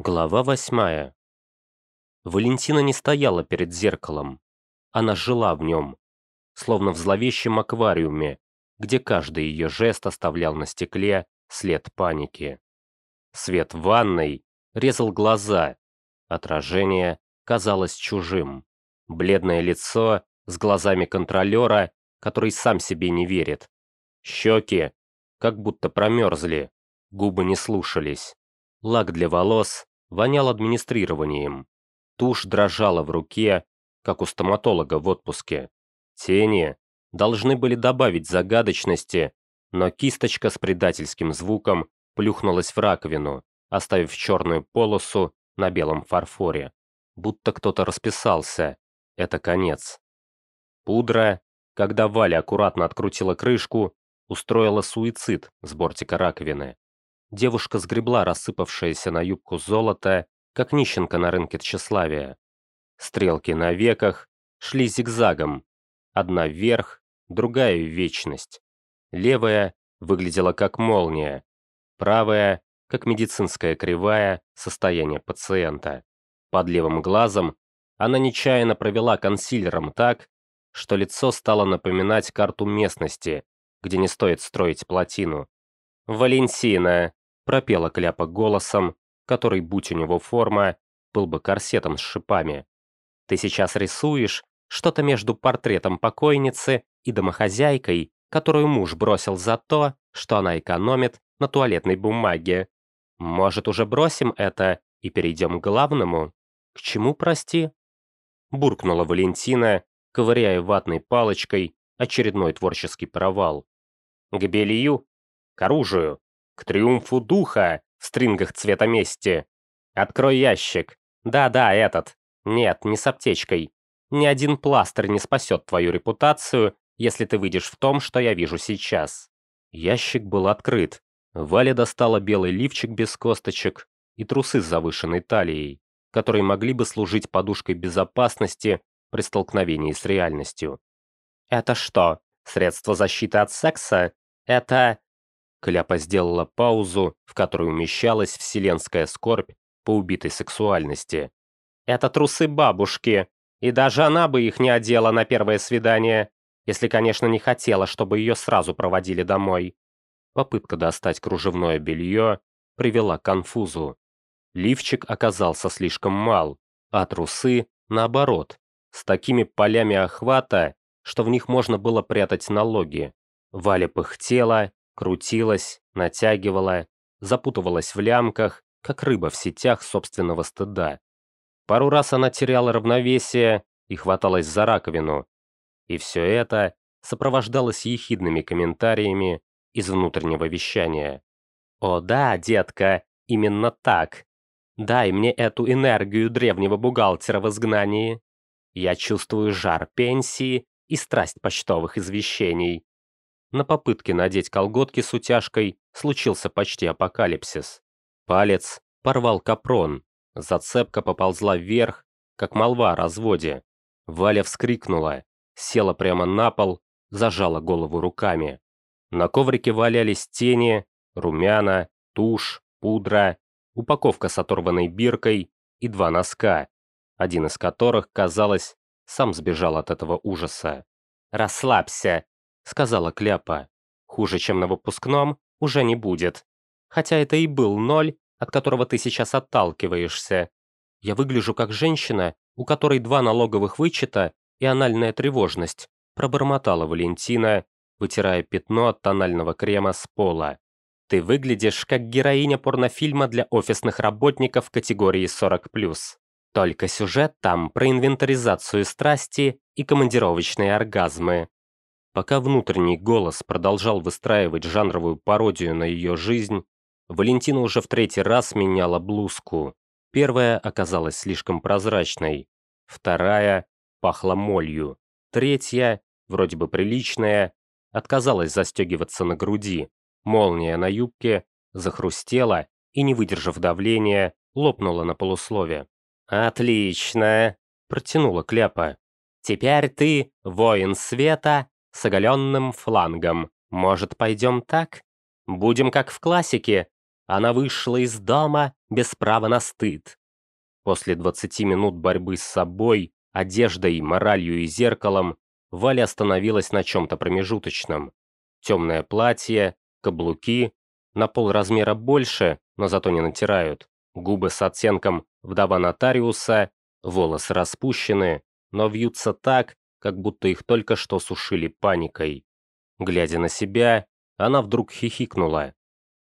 Глава восьмая. Валентина не стояла перед зеркалом. Она жила в нем, словно в зловещем аквариуме, где каждый ее жест оставлял на стекле след паники. Свет в ванной резал глаза, отражение казалось чужим. Бледное лицо с глазами контролера, который сам себе не верит. Щеки как будто промерзли, губы не слушались. Лак для волос вонял администрированием. Тушь дрожала в руке, как у стоматолога в отпуске. Тени должны были добавить загадочности, но кисточка с предательским звуком плюхнулась в раковину, оставив черную полосу на белом фарфоре. Будто кто-то расписался. Это конец. Пудра, когда Валя аккуратно открутила крышку, устроила суицид с бортика раковины. Девушка сгребла рассыпавшееся на юбку золото, как нищенка на рынке тщеславия. Стрелки на веках шли зигзагом. Одна вверх, другая в вечность. Левая выглядела как молния, правая – как медицинская кривая состояния пациента. Под левым глазом она нечаянно провела консилером так, что лицо стало напоминать карту местности, где не стоит строить плотину. «Валентина!» Пропела кляпа голосом, который, будь у него форма, был бы корсетом с шипами. «Ты сейчас рисуешь что-то между портретом покойницы и домохозяйкой, которую муж бросил за то, что она экономит на туалетной бумаге. Может, уже бросим это и перейдем к главному? К чему, прости?» Буркнула Валентина, ковыряя ватной палочкой очередной творческий провал. «К белью? К оружию? К триумфу духа в стрингах цвета мести. Открой ящик. Да-да, этот. Нет, не с аптечкой. Ни один пластырь не спасет твою репутацию, если ты выйдешь в том, что я вижу сейчас. Ящик был открыт. Валя достала белый лифчик без косточек и трусы с завышенной талией, которые могли бы служить подушкой безопасности при столкновении с реальностью. «Это что, средство защиты от секса? Это...» Кляпа сделала паузу, в которой умещалась вселенская скорбь по убитой сексуальности. «Это трусы бабушки, и даже она бы их не одела на первое свидание, если, конечно, не хотела, чтобы ее сразу проводили домой». Попытка достать кружевное белье привела к конфузу. Лифчик оказался слишком мал, а трусы, наоборот, с такими полями охвата, что в них можно было прятать налоги. Валя пыхтела крутилась, натягивала, запутывалась в лямках, как рыба в сетях собственного стыда. Пару раз она теряла равновесие и хваталась за раковину. И все это сопровождалось ехидными комментариями из внутреннего вещания. «О да, детка, именно так. Дай мне эту энергию древнего бухгалтера в изгнании. Я чувствую жар пенсии и страсть почтовых извещений. На попытке надеть колготки с утяжкой случился почти апокалипсис. Палец порвал капрон, зацепка поползла вверх, как молва о разводе. Валя вскрикнула, села прямо на пол, зажала голову руками. На коврике валялись тени, румяна, тушь, пудра, упаковка с оторванной биркой и два носка, один из которых, казалось, сам сбежал от этого ужаса. «Расслабься, сказала Кляпа. Хуже, чем на выпускном, уже не будет. Хотя это и был ноль, от которого ты сейчас отталкиваешься. Я выгляжу как женщина, у которой два налоговых вычета и анальная тревожность, пробормотала Валентина, вытирая пятно от тонального крема с пола. Ты выглядишь как героиня порнофильма для офисных работников категории 40+. Только сюжет там про инвентаризацию страсти и командировочные оргазмы. Пока внутренний голос продолжал выстраивать жанровую пародию на ее жизнь, Валентина уже в третий раз меняла блузку. Первая оказалась слишком прозрачной, вторая пахла молью, третья, вроде бы приличная, отказалась застегиваться на груди. Молния на юбке захрустела и, не выдержав давления, лопнула на полуслове. «Отлично!» – протянула Кляпа. «Теперь ты, воин света, с оголенным флангом. Может, пойдем так? Будем как в классике. Она вышла из дома без права на стыд. После 20 минут борьбы с собой, одеждой, моралью и зеркалом, Валя остановилась на чем-то промежуточном. Темное платье, каблуки, на полразмера больше, но зато не натирают, губы с оттенком вдова нотариуса, волосы распущены, но вьются так, как будто их только что сушили паникой. Глядя на себя, она вдруг хихикнула.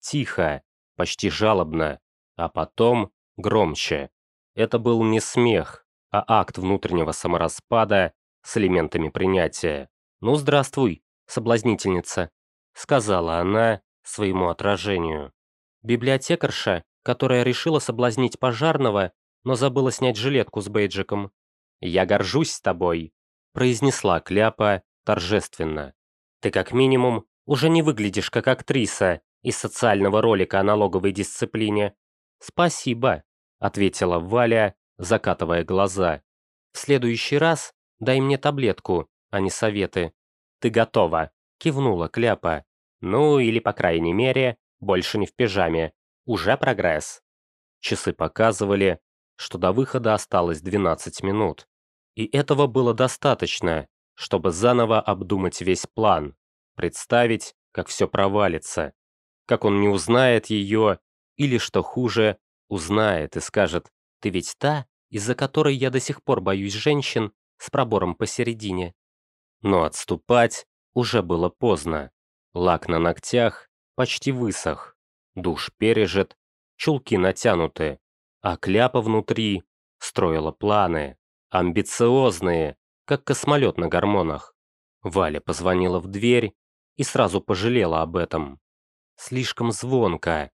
Тихо, почти жалобно, а потом громче. Это был не смех, а акт внутреннего самораспада с элементами принятия. «Ну, здравствуй, соблазнительница», — сказала она своему отражению. Библиотекарша, которая решила соблазнить пожарного, но забыла снять жилетку с бейджиком. «Я горжусь тобой», — произнесла Кляпа торжественно. «Ты как минимум уже не выглядишь как актриса из социального ролика о налоговой дисциплине». «Спасибо», — ответила Валя, закатывая глаза. «В следующий раз дай мне таблетку, а не советы». «Ты готова», — кивнула Кляпа. «Ну, или, по крайней мере, больше не в пижаме. Уже прогресс». Часы показывали, что до выхода осталось 12 минут. И этого было достаточно, чтобы заново обдумать весь план, представить, как все провалится, как он не узнает ее, или, что хуже, узнает и скажет «Ты ведь та, из-за которой я до сих пор боюсь женщин с пробором посередине». Но отступать уже было поздно. Лак на ногтях почти высох, душ пережит, чулки натянуты, а кляпа внутри строила планы, амбициозные, как космолет на гормонах. Валя позвонила в дверь и сразу пожалела об этом. Слишком звонко,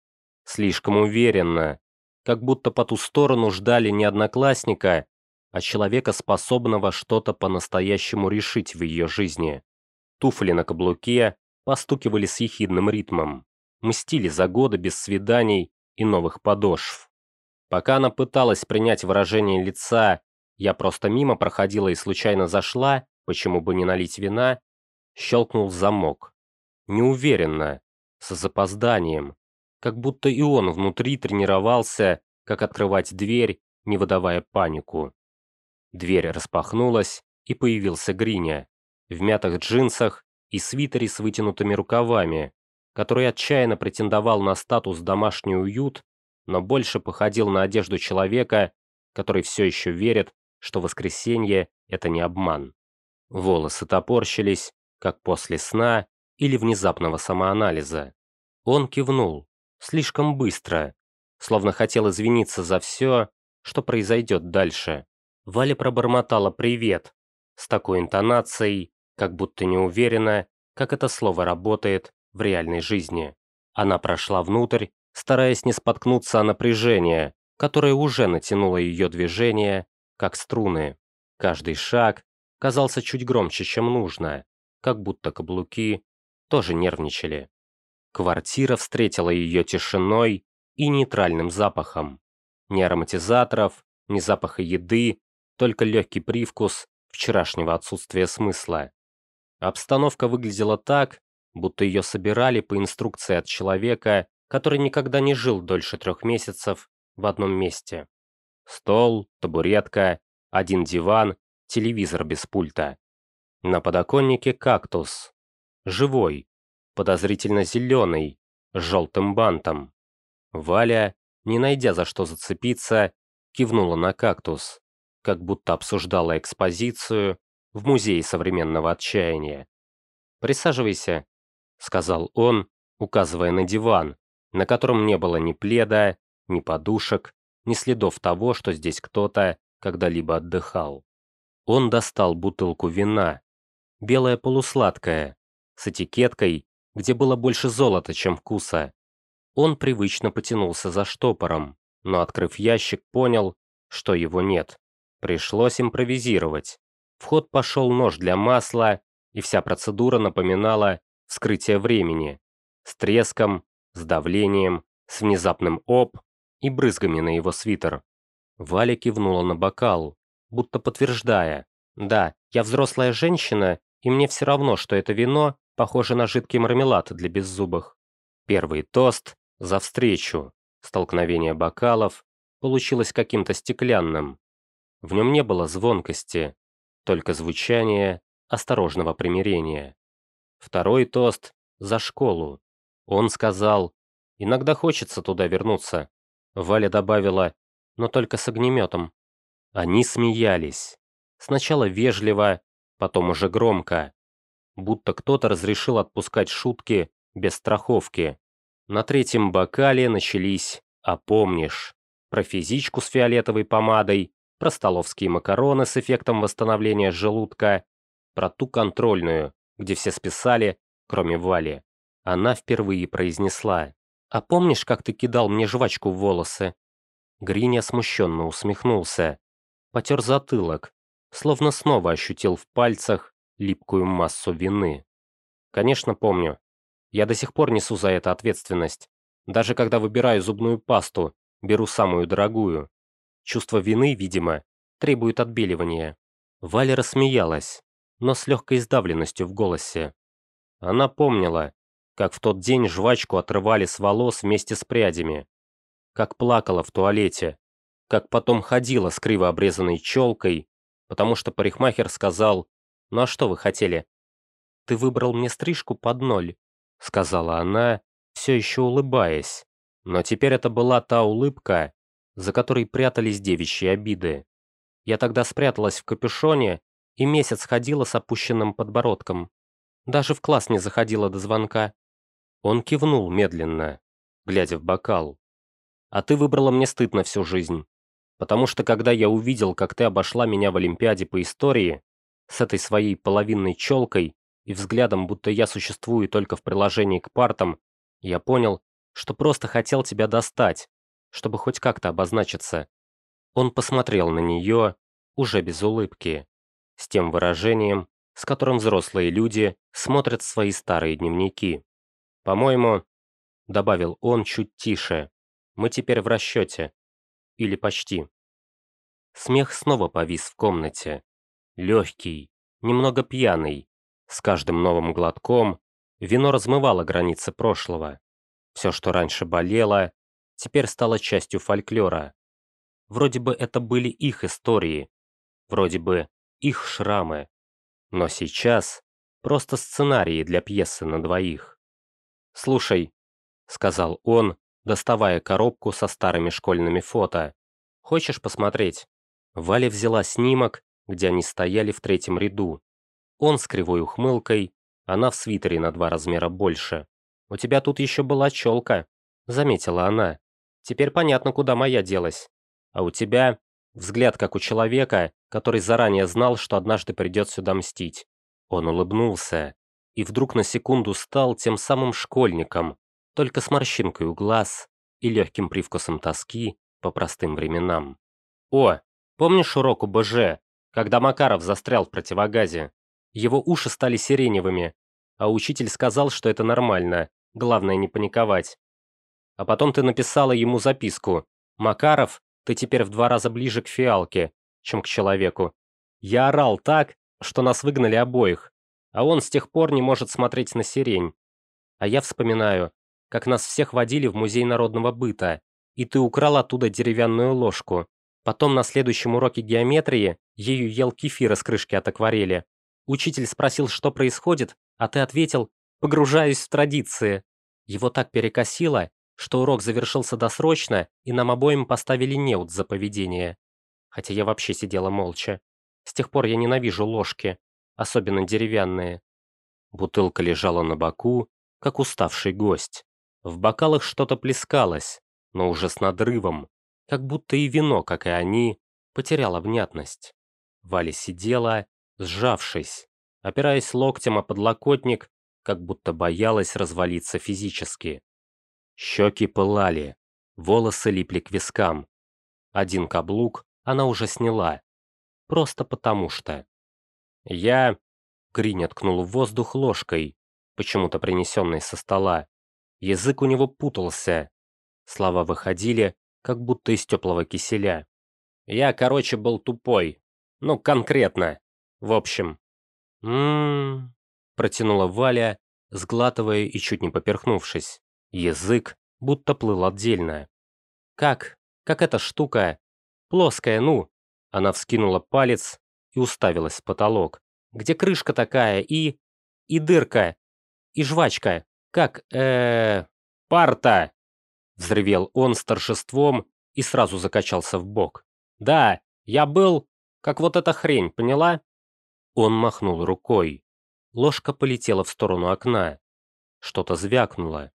слишком уверенно, как будто по ту сторону ждали не одноклассника, а человека, способного что-то по-настоящему решить в ее жизни. Туфли на каблуке постукивали с ехидным ритмом, мстили за годы без свиданий и новых подошв. Пока она пыталась принять выражение лица «я просто мимо проходила и случайно зашла, почему бы не налить вина», щелкнул замок. Неуверенно, с запозданием, как будто и он внутри тренировался, как открывать дверь, не выдавая панику. Дверь распахнулась, и появился Гриня, в мятых джинсах и свитере с вытянутыми рукавами, который отчаянно претендовал на статус домашний уют но больше походил на одежду человека, который все еще верит, что воскресенье – это не обман. Волосы топорщились, как после сна или внезапного самоанализа. Он кивнул, слишком быстро, словно хотел извиниться за все, что произойдет дальше. Валя пробормотала «привет» с такой интонацией, как будто не уверена, как это слово работает в реальной жизни. Она прошла внутрь стараясь не споткнуться о напряжение, которое уже натянуло ее движение, как струны. Каждый шаг казался чуть громче, чем нужно, как будто каблуки тоже нервничали. Квартира встретила ее тишиной и нейтральным запахом. Ни ароматизаторов, ни запаха еды, только легкий привкус вчерашнего отсутствия смысла. Обстановка выглядела так, будто ее собирали по инструкции от человека, который никогда не жил дольше трех месяцев в одном месте. Стол, табуретка, один диван, телевизор без пульта. На подоконнике кактус. Живой, подозрительно зеленый, с желтым бантом. Валя, не найдя за что зацепиться, кивнула на кактус, как будто обсуждала экспозицию в Музее современного отчаяния. «Присаживайся», — сказал он, указывая на диван, на котором не было ни пледа, ни подушек, ни следов того, что здесь кто-то когда-либо отдыхал. Он достал бутылку вина, белое полусладкое, с этикеткой, где было больше золота, чем вкуса. Он привычно потянулся за штопором, но, открыв ящик, понял, что его нет. Пришлось импровизировать. В ход пошел нож для масла, и вся процедура напоминала вскрытие времени. С треском, с давлением, с внезапным оп и брызгами на его свитер. Валя кивнула на бокал, будто подтверждая, «Да, я взрослая женщина, и мне все равно, что это вино похоже на жидкий мармелад для беззубых». Первый тост за встречу, Столкновение бокалов получилось каким-то стеклянным. В нем не было звонкости, только звучание осторожного примирения. Второй тост за школу. Он сказал, иногда хочется туда вернуться. Валя добавила, но только с огнеметом. Они смеялись. Сначала вежливо, потом уже громко. Будто кто-то разрешил отпускать шутки без страховки. На третьем бокале начались «А помнишь?» про физичку с фиолетовой помадой, про столовские макароны с эффектом восстановления желудка, про ту контрольную, где все списали, кроме Вали. Она впервые произнесла «А помнишь, как ты кидал мне жвачку в волосы?» Гриня смущенно усмехнулся. Потер затылок, словно снова ощутил в пальцах липкую массу вины. «Конечно, помню. Я до сих пор несу за это ответственность. Даже когда выбираю зубную пасту, беру самую дорогую. Чувство вины, видимо, требует отбеливания». Валя рассмеялась, но с легкой сдавленностью в голосе. Она помнила, как в тот день жвачку отрывали с волос вместе с прядями, как плакала в туалете, как потом ходила с криво обрезанной челкой, потому что парикмахер сказал «Ну а что вы хотели?» «Ты выбрал мне стрижку под ноль», — сказала она, все еще улыбаясь. Но теперь это была та улыбка, за которой прятались девичьи обиды. Я тогда спряталась в капюшоне и месяц ходила с опущенным подбородком. Даже в класс не заходила до звонка. Он кивнул медленно, глядя в бокал. А ты выбрала мне стыд на всю жизнь. Потому что когда я увидел, как ты обошла меня в Олимпиаде по истории, с этой своей половинной челкой и взглядом, будто я существую только в приложении к партам, я понял, что просто хотел тебя достать, чтобы хоть как-то обозначиться. Он посмотрел на нее, уже без улыбки с тем выражением, с которым взрослые люди смотрят свои старые дневники. «По-моему», — добавил он чуть тише, — «мы теперь в расчете. Или почти». Смех снова повис в комнате. Легкий, немного пьяный. С каждым новым глотком вино размывало границы прошлого. Все, что раньше болело, теперь стало частью фольклора. Вроде бы это были их истории. Вроде бы их шрамы. Но сейчас просто сценарии для пьесы на двоих. «Слушай», — сказал он, доставая коробку со старыми школьными фото. «Хочешь посмотреть?» Валя взяла снимок, где они стояли в третьем ряду. Он с кривой ухмылкой, она в свитере на два размера больше. «У тебя тут еще была челка», — заметила она. «Теперь понятно, куда моя делась. А у тебя Взгляд, как у человека, который заранее знал, что однажды придет сюда мстить. Он улыбнулся и вдруг на секунду стал тем самым школьником, только с морщинкой у глаз и легким привкусом тоски по простым временам. «О, помнишь урок у БЖ, когда Макаров застрял в противогазе? Его уши стали сиреневыми, а учитель сказал, что это нормально, главное не паниковать. А потом ты написала ему записку. Макаров ты теперь в два раза ближе к фиалке, чем к человеку. Я орал так, что нас выгнали обоих, а он с тех пор не может смотреть на сирень. А я вспоминаю, как нас всех водили в музей народного быта, и ты украл оттуда деревянную ложку. Потом на следующем уроке геометрии ею ел кефир из крышки от акварели. Учитель спросил, что происходит, а ты ответил «погружаюсь в традиции». Его так перекосило, что урок завершился досрочно, и нам обоим поставили неуд за поведение. Хотя я вообще сидела молча. С тех пор я ненавижу ложки, особенно деревянные. Бутылка лежала на боку, как уставший гость. В бокалах что-то плескалось, но уже с надрывом, как будто и вино, как и они, потеряло внятность. Валя сидела, сжавшись, опираясь локтем о подлокотник, как будто боялась развалиться физически. Щеки пылали, волосы липли к вискам. Один каблук она уже сняла. Просто потому что. Я... Гринь откнул в воздух ложкой, почему-то принесенной со стола. Язык у него путался. Слова выходили, как будто из теплого киселя. Я, короче, был тупой. Ну, конкретно. В общем. «М-м-м», протянула Валя, сглатывая и чуть не поперхнувшись. Язык будто плыл отдельно. Как? Как эта штука? Плоская, ну. Она вскинула палец и уставилась в потолок. Где крышка такая и... и дырка? И жвачка? Как, э, парта? Взревел он с торжеством и сразу закачался в бок. Да, я был, как вот эта хрень, поняла? Он махнул рукой. Ложка полетела в сторону окна. Что-то звякнуло.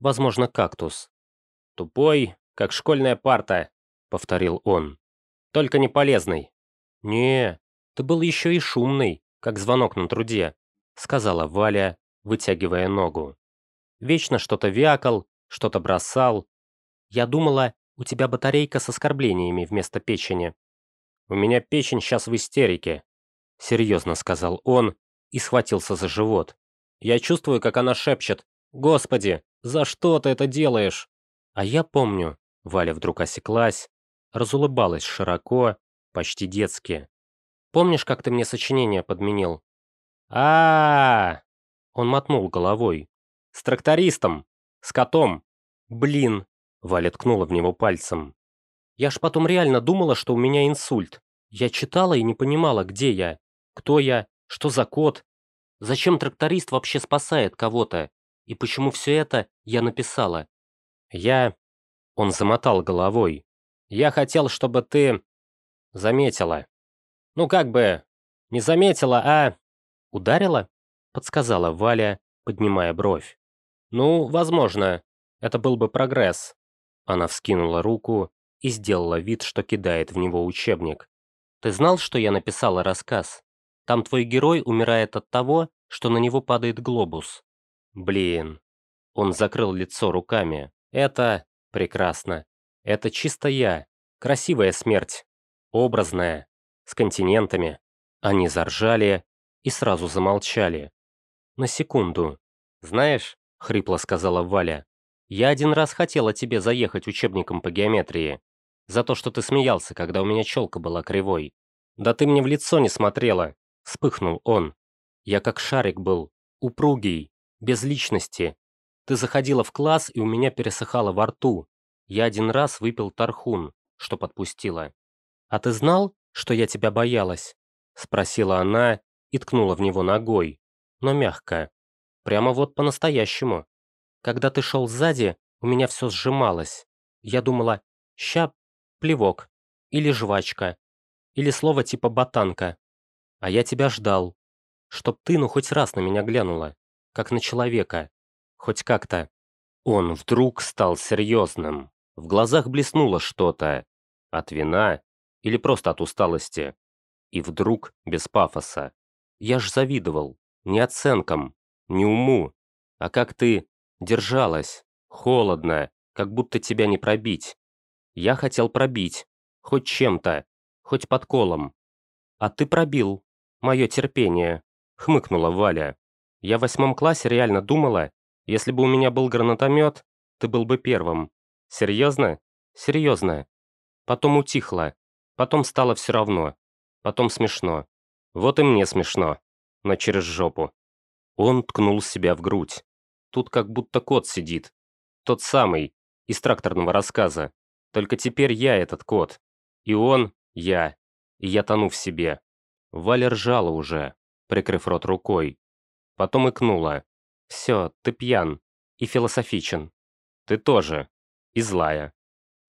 Возможно, кактус. «Тупой, как школьная парта», — повторил он. «Только не полезный». «Не, ты был еще и шумный, как звонок на труде», — сказала Валя, вытягивая ногу. «Вечно что-то вякал, что-то бросал. Я думала, у тебя батарейка с оскорблениями вместо печени». «У меня печень сейчас в истерике», — серьезно сказал он и схватился за живот. «Я чувствую, как она шепчет. Господи, за что ты это делаешь?» А я помню, Валя вдруг осеклась, разулыбалась широко, почти детски. «Помнишь, как ты мне сочинение подменил?» а, -а, -а Он мотнул головой. «С трактористом! С котом! Блин!» Валя ткнула в него пальцем. «Я ж потом реально думала, что у меня инсульт. Я читала и не понимала, где я, кто я, что за кот. Зачем тракторист вообще спасает кого-то? И почему все это я написала? Я...» Он замотал головой. «Я хотел, чтобы ты... заметила. Ну, как бы... не заметила, а... ударила?» Подсказала Валя, поднимая бровь. «Ну, возможно. Это был бы прогресс». Она вскинула руку и сделала вид, что кидает в него учебник. «Ты знал, что я написала рассказ? Там твой герой умирает от того, что на него падает глобус». «Блин». Он закрыл лицо руками. Это прекрасно. Это чисто я. Красивая смерть. Образная. С континентами. Они заржали и сразу замолчали. На секунду. «Знаешь», — хрипло сказала Валя, «я один раз хотела тебе заехать учебником по геометрии. За то, что ты смеялся, когда у меня челка была кривой. Да ты мне в лицо не смотрела», — вспыхнул он. «Я как шарик был, упругий, без личности, ты заходила в класс, и у меня пересыхало во рту. Я один раз выпил тархун, что подпустила. А ты знал, что я тебя боялась?» Спросила она и ткнула в него ногой, но мягко. Прямо вот по-настоящему. Когда ты шел сзади, у меня все сжималось. Я думала, ща, плевок, или жвачка, или слово типа ботанка. А я тебя ждал, чтоб ты ну хоть раз на меня глянула, как на человека. Хоть как-то. Он вдруг стал серьезным. В глазах блеснуло что-то. От вина или просто от усталости. И вдруг без пафоса. Я ж завидовал. Не оценкам, не уму. А как ты держалась. Холодно, как будто тебя не пробить. Я хотел пробить. Хоть чем-то. Хоть подколом. А ты пробил. Мое терпение. Хмыкнула Валя. Я в восьмом классе реально думала, если бы у меня был гранатомет, ты был бы первым. Серьезно? Серьезно. Потом утихло. Потом стало все равно. Потом смешно. Вот и мне смешно. Но через жопу. Он ткнул себя в грудь. Тут как будто кот сидит. Тот самый, из тракторного рассказа. Только теперь я этот кот. И он, я. И я тону в себе. Валя ржала уже, прикрыв рот рукой. Потом икнула. Все, ты пьян. И философичен. Ты тоже. И злая.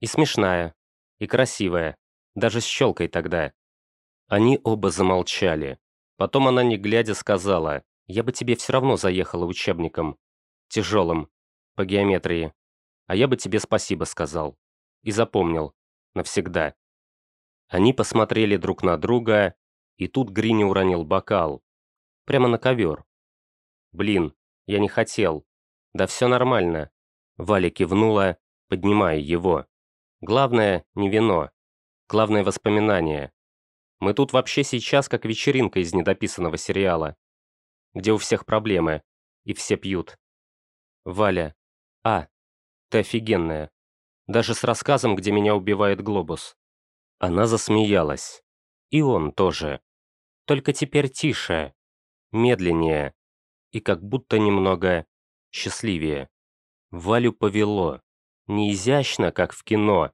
И смешная. И красивая. Даже с щелкой тогда. Они оба замолчали. Потом она, не глядя, сказала, «Я бы тебе все равно заехала учебником. Тяжелым. По геометрии. А я бы тебе спасибо сказал. И запомнил. Навсегда». Они посмотрели друг на друга, и тут Грини уронил бокал. Прямо на ковер. Блин, я не хотел. Да все нормально. Валя кивнула, поднимая его. Главное не вино. Главное воспоминание. Мы тут вообще сейчас как вечеринка из недописанного сериала, где у всех проблемы, и все пьют. Валя. А, ты офигенная. Даже с рассказом, где меня убивает глобус. Она засмеялась. И он тоже. Только теперь тише. Медленнее и как будто немного счастливее. Валю повело. Не изящно, как в кино,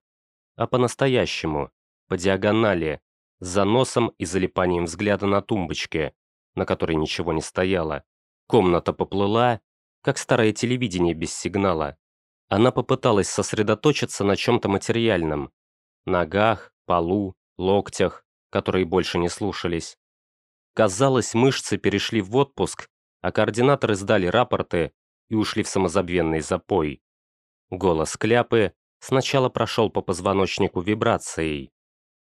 а по-настоящему, по диагонали, с заносом и залипанием взгляда на тумбочке, на которой ничего не стояло. Комната поплыла, как старое телевидение без сигнала. Она попыталась сосредоточиться на чем-то материальном. Ногах, полу, локтях, которые больше не слушались. Казалось, мышцы перешли в отпуск, а координаторы сдали рапорты и ушли в самозабвенный запой. Голос Кляпы сначала прошел по позвоночнику вибрацией,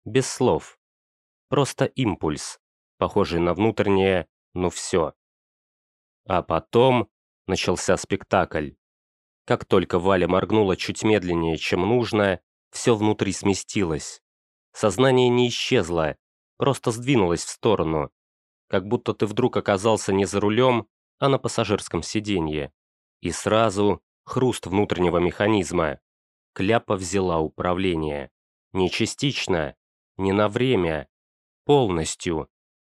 без слов. Просто импульс, похожий на внутреннее «ну все». А потом начался спектакль. Как только Валя моргнула чуть медленнее, чем нужно, все внутри сместилось. Сознание не исчезло, просто сдвинулось в сторону. Как будто ты вдруг оказался не за рулем, а на пассажирском сиденье. И сразу хруст внутреннего механизма. Кляпа взяла управление. Не частично, не на время, полностью.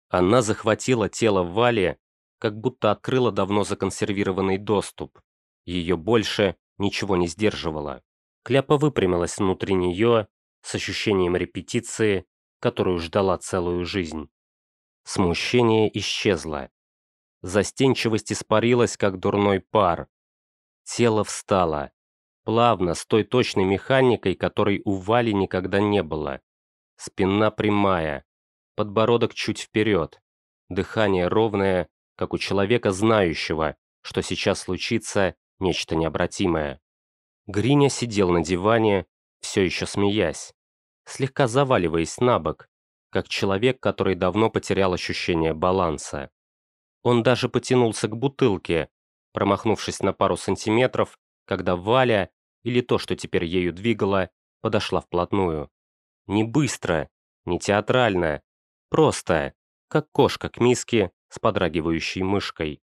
Она захватила тело Вали, как будто открыла давно законсервированный доступ. Ее больше ничего не сдерживало. Кляпа выпрямилась внутри нее с ощущением репетиции, которую ждала целую жизнь. Смущение исчезло. Застенчивость испарилась, как дурной пар. Тело встало. Плавно, с той точной механикой, которой у Вали никогда не было. Спина прямая, подбородок чуть вперед, дыхание ровное, как у человека, знающего, что сейчас случится нечто необратимое. Гриня сидел на диване, все еще смеясь, слегка заваливаясь на бок, как человек, который давно потерял ощущение баланса. Он даже потянулся к бутылке, промахнувшись на пару сантиметров, когда Валя, или то, что теперь ею двигало, подошла вплотную. Не быстро, не театрально, просто, как кошка к миске с подрагивающей мышкой.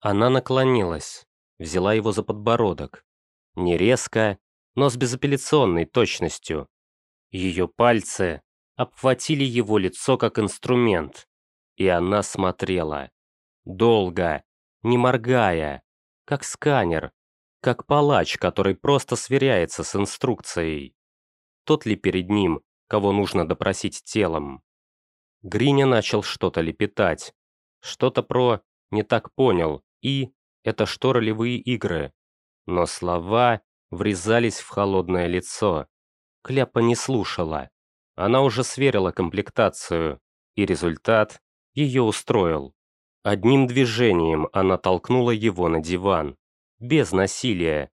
Она наклонилась, взяла его за подбородок. Не резко, но с безапелляционной точностью. Ее пальцы обхватили его лицо как инструмент, и она смотрела. Долго, не моргая, как сканер, как палач, который просто сверяется с инструкцией. Тот ли перед ним, кого нужно допросить телом. Гриня начал что-то лепетать. Что-то про «не так понял» и «это что ролевые игры». Но слова врезались в холодное лицо. Кляпа не слушала. Она уже сверила комплектацию, и результат ее устроил. Одним движением она толкнула его на диван. Без насилия.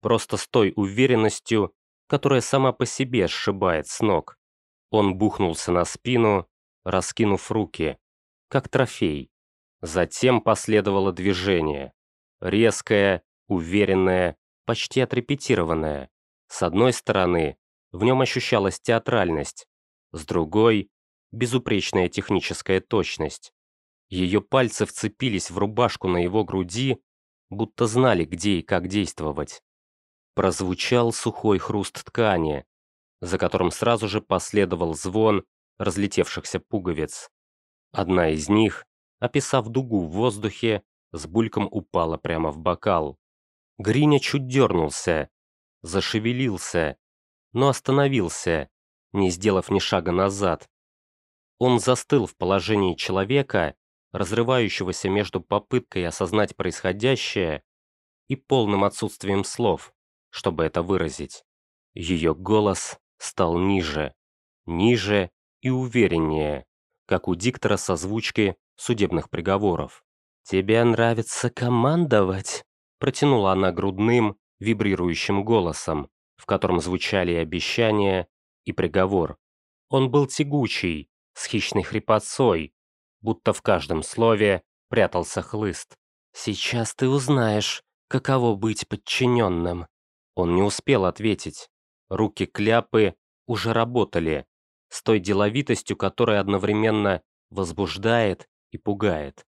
Просто с той уверенностью, которая сама по себе сшибает с ног. Он бухнулся на спину, раскинув руки, как трофей. Затем последовало движение. Резкое, уверенное, почти отрепетированное. С одной стороны, в нем ощущалась театральность, с другой – безупречная техническая точность. Ее пальцы вцепились в рубашку на его груди, будто знали, где и как действовать. Прозвучал сухой хруст ткани, за которым сразу же последовал звон разлетевшихся пуговиц. Одна из них, описав дугу в воздухе, с бульком упала прямо в бокал. Гриня чуть дернулся, зашевелился, но остановился, не сделав ни шага назад. Он застыл в положении человека, разрывающегося между попыткой осознать происходящее и полным отсутствием слов чтобы это выразить. Ее голос стал ниже, ниже и увереннее, как у диктора созвучки судебных приговоров. «Тебе нравится командовать?» протянула она грудным, вибрирующим голосом, в котором звучали обещания, и приговор. Он был тягучий, с хищной хрипотцой, будто в каждом слове прятался хлыст. «Сейчас ты узнаешь, каково быть подчиненным». Он не успел ответить. Руки кляпы уже работали, с той деловитостью, которая одновременно возбуждает и пугает.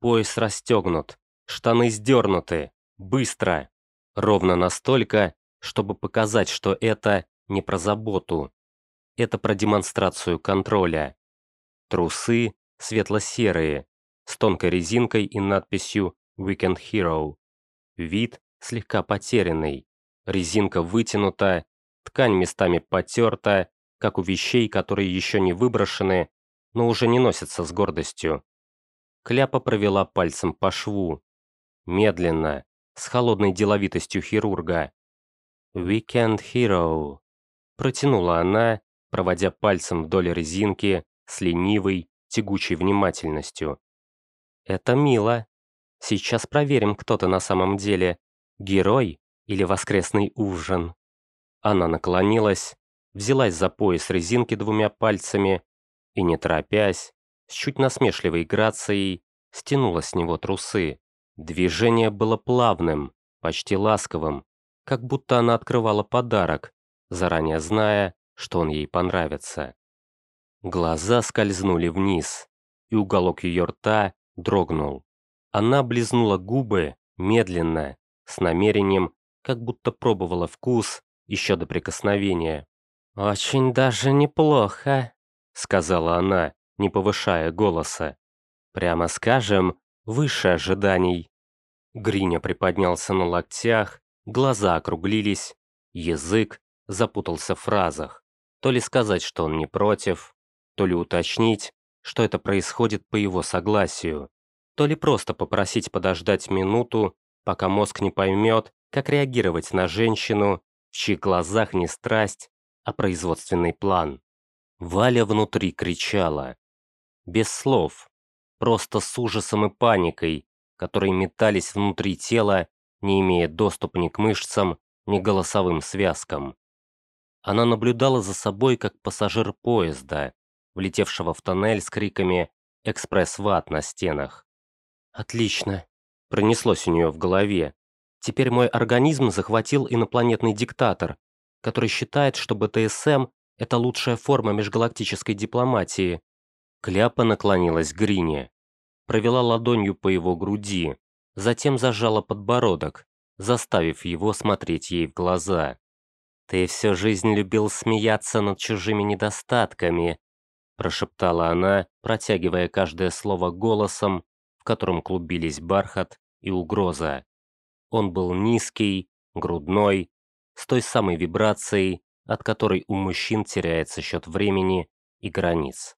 Пояс расстегнут, штаны сдернуты, быстро, ровно настолько, чтобы показать, что это не про заботу, это про демонстрацию контроля. Трусы светло-серые, с тонкой резинкой и надписью «Weekend Hero». Вид слегка потерянный, резинка вытянута, Ткань местами потерта, как у вещей, которые еще не выброшены, но уже не носятся с гордостью. Кляпа провела пальцем по шву. Медленно, с холодной деловитостью хирурга. «Weekend Hero», — протянула она, проводя пальцем вдоль резинки с ленивой, тягучей внимательностью. «Это мило. Сейчас проверим, кто ты на самом деле. Герой или воскресный ужин?» Она наклонилась, взялась за пояс резинки двумя пальцами и, не торопясь, с чуть насмешливой грацией, стянула с него трусы. Движение было плавным, почти ласковым, как будто она открывала подарок, заранее зная, что он ей понравится. Глаза скользнули вниз, и уголок ее рта дрогнул. Она облизнула губы медленно, с намерением, как будто пробовала вкус еще до прикосновения. «Очень даже неплохо», — сказала она, не повышая голоса. «Прямо скажем, выше ожиданий». Гриня приподнялся на локтях, глаза округлились, язык запутался в фразах. То ли сказать, что он не против, то ли уточнить, что это происходит по его согласию, то ли просто попросить подождать минуту, пока мозг не поймет, как реагировать на женщину, в чьих глазах не страсть, а производственный план. Валя внутри кричала. Без слов, просто с ужасом и паникой, которые метались внутри тела, не имея доступа ни к мышцам, ни к голосовым связкам. Она наблюдала за собой, как пассажир поезда, влетевшего в тоннель с криками «Экспресс-ват» на стенах. «Отлично!» – пронеслось у нее в голове. «Теперь мой организм захватил инопланетный диктатор, который считает, что БТСМ – это лучшая форма межгалактической дипломатии». Кляпа наклонилась к Грине провела ладонью по его груди, затем зажала подбородок, заставив его смотреть ей в глаза. «Ты всю жизнь любил смеяться над чужими недостатками», прошептала она, протягивая каждое слово голосом, в котором клубились бархат и угроза. Он был низкий, грудной, с той самой вибрацией, от которой у мужчин теряется счет времени и границ.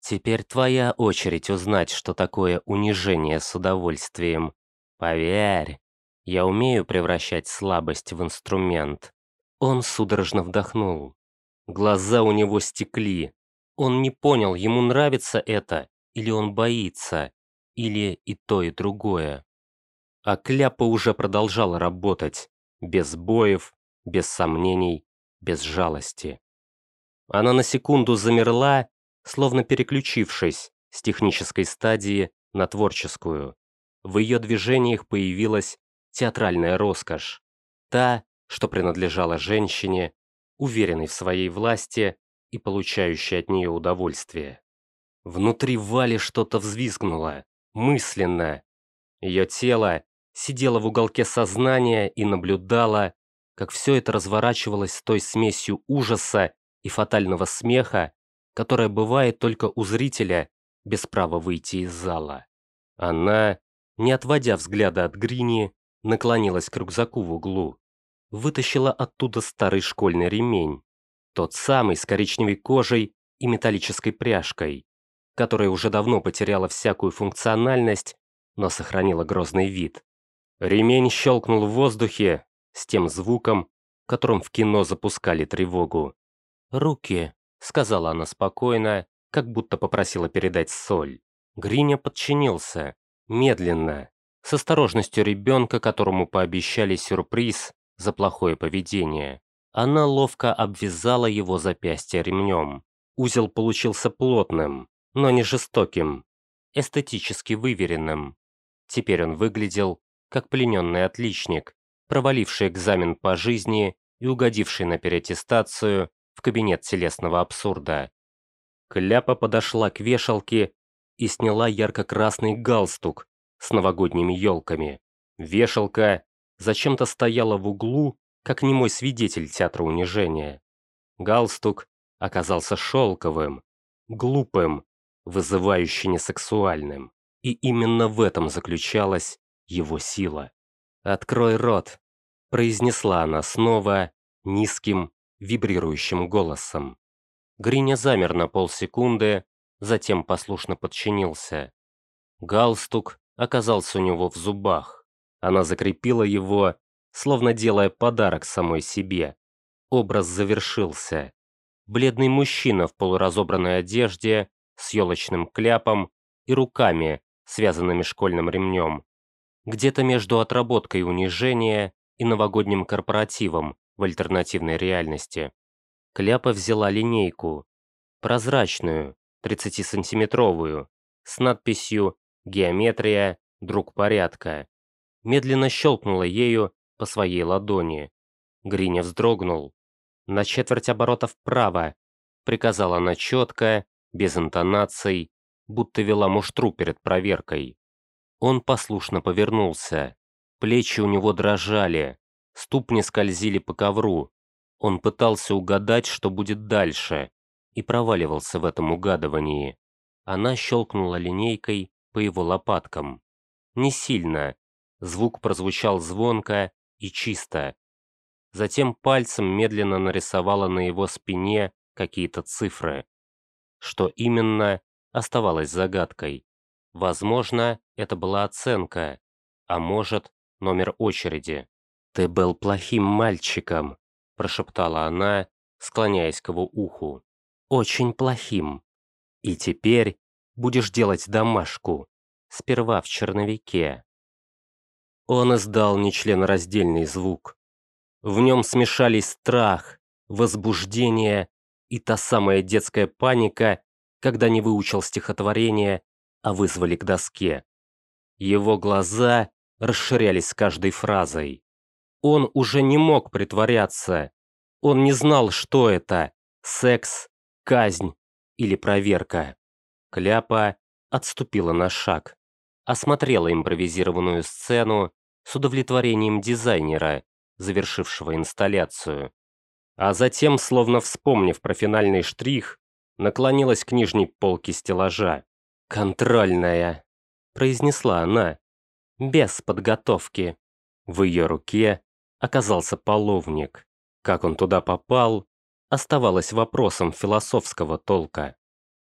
Теперь твоя очередь узнать, что такое унижение с удовольствием. Поверь, я умею превращать слабость в инструмент. Он судорожно вдохнул. Глаза у него стекли. Он не понял, ему нравится это, или он боится, или и то, и другое. А кляпа уже продолжала работать, без боев, без сомнений, без жалости. Она на секунду замерла словно переключившись с технической стадии на творческую. В ее движениях появилась театральная роскошь, та, что принадлежала женщине, уверенной в своей власти и получающей от нее удовольствие. Внутри Вали что-то взвизгнуло, мысленно. Ее тело сидело в уголке сознания и наблюдало, как все это разворачивалось с той смесью ужаса и фатального смеха, которая бывает только у зрителя без права выйти из зала. Она, не отводя взгляда от Грини, наклонилась к рюкзаку в углу, вытащила оттуда старый школьный ремень, тот самый с коричневой кожей и металлической пряжкой, которая уже давно потеряла всякую функциональность, но сохранила грозный вид. Ремень щелкнул в воздухе с тем звуком, которым в кино запускали тревогу. «Руки!» сказала она спокойно, как будто попросила передать соль. Гриня подчинился, медленно, с осторожностью ребенка, которому пообещали сюрприз за плохое поведение. Она ловко обвязала его запястье ремнем. Узел получился плотным, но не жестоким, эстетически выверенным. Теперь он выглядел как плененный отличник, проваливший экзамен по жизни и угодивший на переаттестацию в кабинет телесного абсурда. Кляпа подошла к вешалке и сняла ярко-красный галстук с новогодними елками. Вешалка зачем-то стояла в углу, как немой свидетель театра унижения. Галстук оказался шелковым, глупым, вызывающе несексуальным. И именно в этом заключалась его сила. «Открой рот», – произнесла она снова, низким, вибрирующим голосом. Гриня замер на полсекунды, затем послушно подчинился. Галстук оказался у него в зубах. Она закрепила его, словно делая подарок самой себе. Образ завершился. Бледный мужчина в полуразобранной одежде, с елочным кляпом и руками, связанными школьным ремнем. Где-то между отработкой унижения и новогодним корпоративом в альтернативной реальности. Кляпа взяла линейку, прозрачную, 30-сантиметровую, с надписью «Геометрия, друг порядка». Медленно щелкнула ею по своей ладони. Гриня вздрогнул. «На четверть оборота вправо», — приказала она четко, без интонаций, будто вела муштру перед проверкой. Он послушно повернулся. Плечи у него дрожали, ступни скользили по ковру. Он пытался угадать, что будет дальше, и проваливался в этом угадывании. Она щелкнула линейкой по его лопаткам. Не сильно. Звук прозвучал звонко и чисто. Затем пальцем медленно нарисовала на его спине какие-то цифры. Что именно, оставалось загадкой. Возможно, это была оценка, а может, номер очереди. «Ты был плохим мальчиком», – прошептала она, склоняясь к его уху. «Очень плохим. И теперь будешь делать домашку, сперва в черновике». Он издал нечленораздельный звук. В нем смешались страх, возбуждение и та самая детская паника, когда не выучил стихотворение, а вызвали к доске. Его глаза расширялись с каждой фразой. Он уже не мог притворяться. Он не знал, что это – секс, казнь или проверка. Кляпа отступила на шаг, осмотрела импровизированную сцену с удовлетворением дизайнера, завершившего инсталляцию. А затем, словно вспомнив про финальный штрих, наклонилась к нижней полке стеллажа. «Контрольная», – произнесла она, без подготовки. В ее руке оказался половник. Как он туда попал, оставалось вопросом философского толка.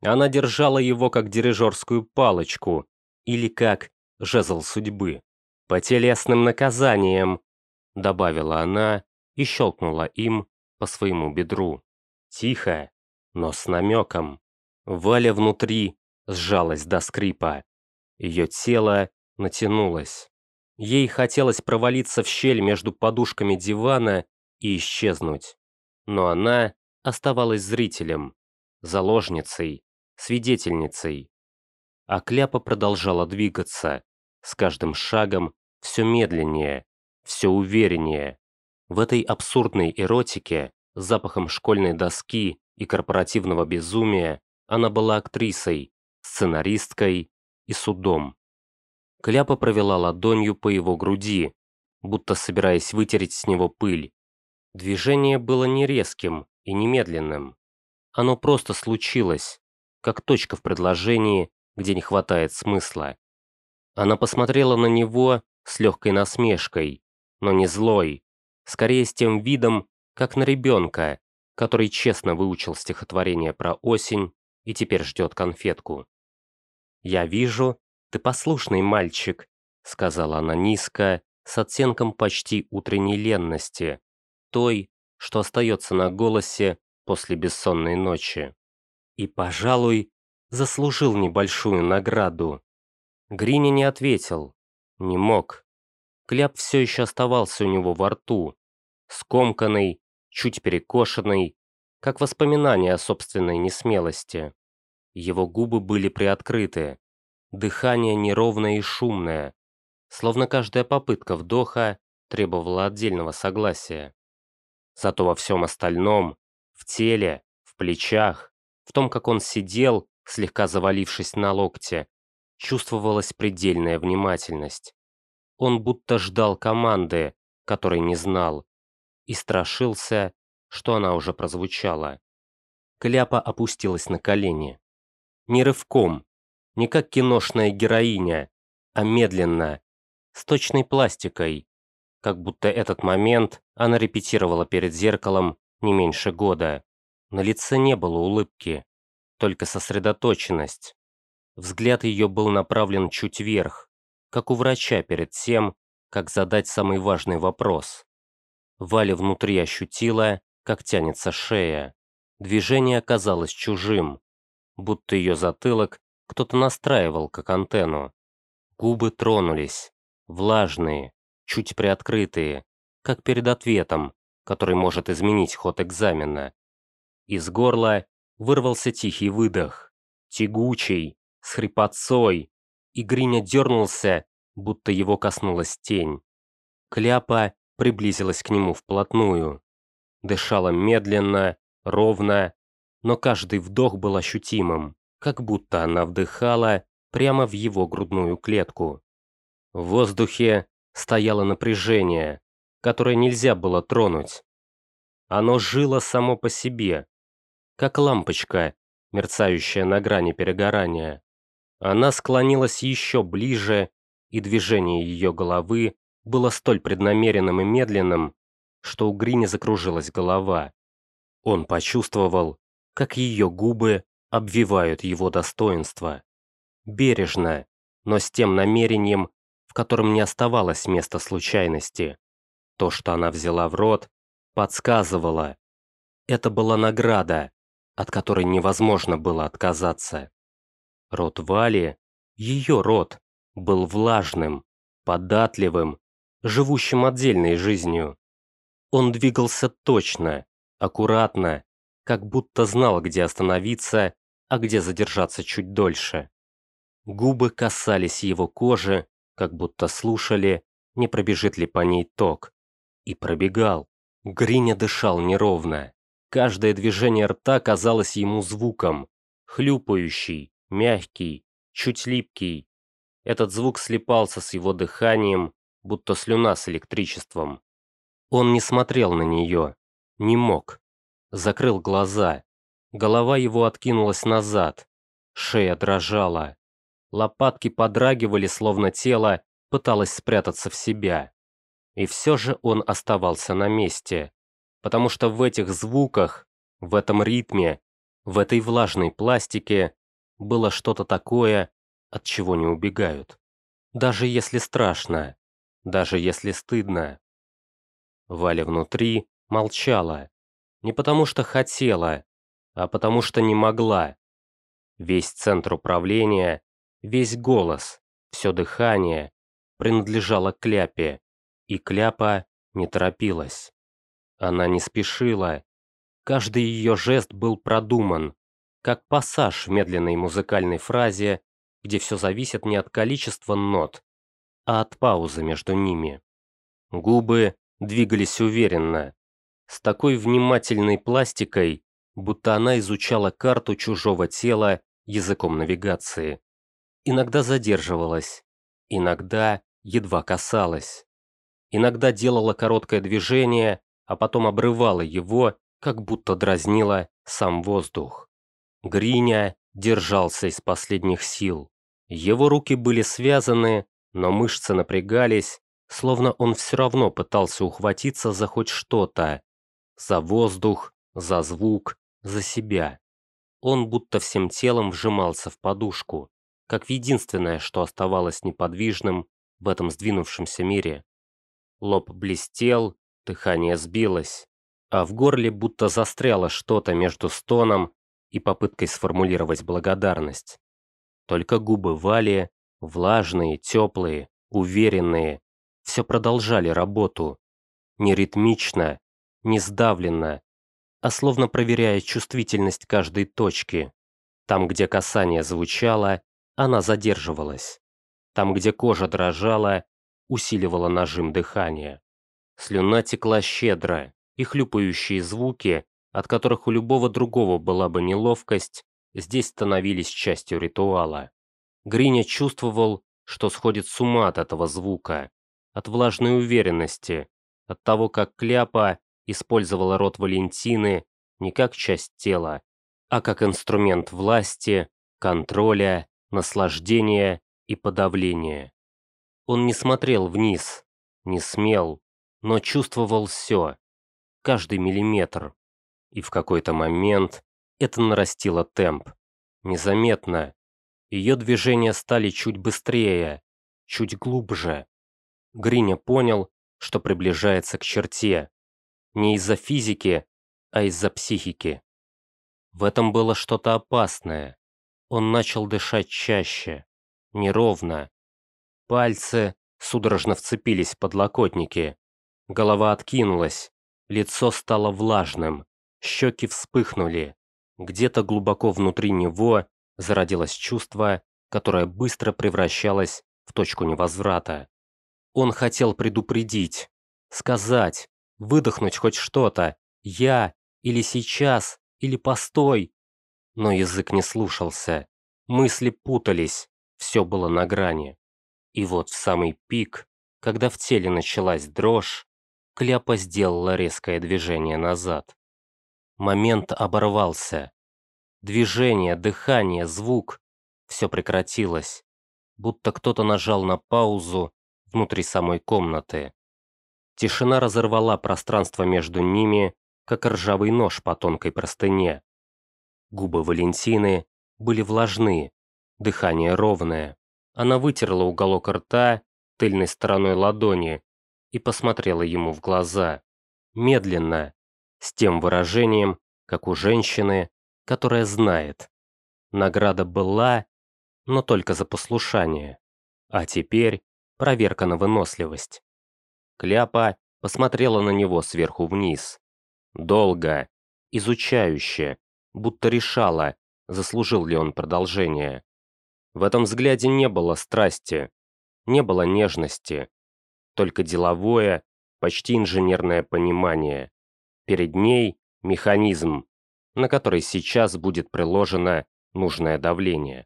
Она держала его как дирижерскую палочку или как жезл судьбы. «По телесным наказаниям», – добавила она и щелкнула им по своему бедру. Тихо, но с намеком. Валя внутри сжалась до скрипа. Ее тело натянулось. Ей хотелось провалиться в щель между подушками дивана и исчезнуть. Но она оставалась зрителем, заложницей, свидетельницей. А кляпа продолжала двигаться, с каждым шагом все медленнее, все увереннее. В этой абсурдной эротике, с запахом школьной доски и корпоративного безумия она была актрисой, сценаристкой и судом. Кляпа провела ладонью по его груди, будто собираясь вытереть с него пыль. Движение было не резким и немедленным. Оно просто случилось, как точка в предложении, где не хватает смысла. Она посмотрела на него с легкой насмешкой, но не злой, скорее с тем видом, как на ребенка, который честно выучил стихотворение про осень и теперь ждет конфетку. «Я вижу, ты послушный мальчик», — сказала она низко, с оттенком почти утренней ленности, той, что остается на голосе после бессонной ночи. И, пожалуй, заслужил небольшую награду. Грини не ответил, не мог. Кляп все еще оставался у него во рту, скомканный, чуть перекошенный, как воспоминание о собственной несмелости. Его губы были приоткрыты, дыхание неровное и шумное, словно каждая попытка вдоха требовала отдельного согласия. Зато во всем остальном, в теле, в плечах, в том, как он сидел, слегка завалившись на локте, чувствовалась предельная внимательность. Он будто ждал команды, которой не знал, и страшился, что она уже прозвучала. Кляпа опустилась на колени. Не рывком, не как киношная героиня, а медленно, с точной пластикой, как будто этот момент она репетировала перед зеркалом не меньше года. На лице не было улыбки, только сосредоточенность. Взгляд ее был направлен чуть вверх, как у врача перед тем, как задать самый важный вопрос. Валя внутри ощутила, как тянется шея. Движение оказалось чужим, будто ее затылок кто-то настраивал как антенну. Губы тронулись, влажные, чуть приоткрытые, как перед ответом, который может изменить ход экзамена. Из горла вырвался тихий выдох, тягучий, с хрипотцой, и Гриня дернулся, будто его коснулась тень. Кляпа приблизилась к нему вплотную. Дышала медленно, ровно, но каждый вдох был ощутимым, как будто она вдыхала прямо в его грудную клетку. В воздухе стояло напряжение, которое нельзя было тронуть. Оно жило само по себе, как лампочка, мерцающая на грани перегорания. Она склонилась еще ближе, и движение ее головы было столь преднамеренным и медленным, что у Грини закружилась голова. Он почувствовал, как ее губы обвивают его достоинство. Бережно, но с тем намерением, в котором не оставалось места случайности. То, что она взяла в рот, подсказывало. Это была награда, от которой невозможно было отказаться. Рот Вали, ее рот, был влажным, податливым, живущим отдельной жизнью. Он двигался точно, аккуратно, как будто знал, где остановиться, а где задержаться чуть дольше. Губы касались его кожи, как будто слушали, не пробежит ли по ней ток. И пробегал. Гриня дышал неровно. Каждое движение рта казалось ему звуком. Хлюпающий, мягкий, чуть липкий. Этот звук слипался с его дыханием, будто слюна с электричеством. Он не смотрел на нее, не мог. Закрыл глаза. Голова его откинулась назад. Шея дрожала. Лопатки подрагивали, словно тело пыталось спрятаться в себя. И все же он оставался на месте потому что в этих звуках, в этом ритме, в этой влажной пластике было что-то такое, от чего не убегают. Даже если страшно, даже если стыдно. Валя внутри молчала. Не потому что хотела, а потому что не могла. Весь центр управления, весь голос, все дыхание принадлежало Кляпе, и Кляпа не торопилась. Она не спешила. Каждый ее жест был продуман, как пассаж в медленной музыкальной фразе, где все зависит не от количества нот, а от паузы между ними. Губы двигались уверенно, с такой внимательной пластикой, будто она изучала карту чужого тела языком навигации. Иногда задерживалась, иногда едва касалась. Иногда делала короткое движение, а потом обрывала его, как будто дразнила сам воздух. Гриня держался из последних сил. Его руки были связаны, но мышцы напрягались, словно он все равно пытался ухватиться за хоть что-то. За воздух, за звук, за себя. Он будто всем телом вжимался в подушку, как единственное, что оставалось неподвижным в этом сдвинувшемся мире. Лоб блестел, Дыхание сбилось, а в горле будто застряло что-то между стоном и попыткой сформулировать благодарность. Только губы Вали, влажные, теплые, уверенные, все продолжали работу. Не ритмично, не сдавленно, а словно проверяя чувствительность каждой точки. Там, где касание звучало, она задерживалась. Там, где кожа дрожала, усиливала нажим дыхания. Слюна текла щедро, и хлюпающие звуки, от которых у любого другого была бы неловкость, здесь становились частью ритуала. Гриня чувствовал, что сходит с ума от этого звука, от влажной уверенности, от того, как Кляпа использовала рот Валентины не как часть тела, а как инструмент власти, контроля, наслаждения и подавления. Он не смотрел вниз, не смел, но чувствовал все, каждый миллиметр, И в какой-то момент это нарастило темп. Незаметно. Ее движения стали чуть быстрее, чуть глубже. Гриня понял, что приближается к черте. Не из-за физики, а из-за психики. В этом было что-то опасное. Он начал дышать чаще, неровно. Пальцы судорожно вцепились в подлокотники. Голова откинулась, лицо стало влажным, щеки вспыхнули. Где-то глубоко внутри него зародилось чувство, которое быстро превращалось в точку невозврата. Он хотел предупредить, сказать, выдохнуть хоть что-то. «Я» или «сейчас» или «постой». Но язык не слушался. Мысли путались, все было на грани. И вот в самый пик, когда в теле началась дрожь, Кляпа сделала резкое движение назад. Момент оборвался. Движение, дыхание, звук – все прекратилось, будто кто-то нажал на паузу внутри самой комнаты. Тишина разорвала пространство между ними, как ржавый нож по тонкой простыне. Губы Валентины были влажны, дыхание ровное. Она вытерла уголок рта тыльной стороной ладони и посмотрела ему в глаза. Медленно, с тем выражением, как у женщины, которая знает. Награда была, но только за послушание. А теперь проверка на выносливость. Кляпа посмотрела на него сверху вниз. Долго, изучающе, будто решала, заслужил ли он продолжение. В этом взгляде не было страсти, не было нежности, только деловое, почти инженерное понимание. Перед ней механизм, на который сейчас будет приложено нужное давление.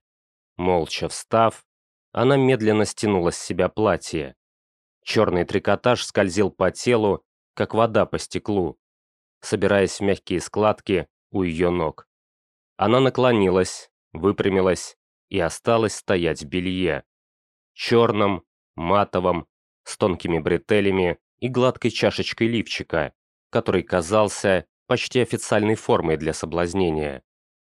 Молча встав, она медленно стянула с себя платье. Черный трикотаж скользил по телу, как вода по стеклу, собираясь в мягкие складки у ее ног. Она наклонилась, выпрямилась и осталась стоять в белье. Черном, матовом, с тонкими бретелями и гладкой чашечкой лифчика, который казался почти официальной формой для соблазнения.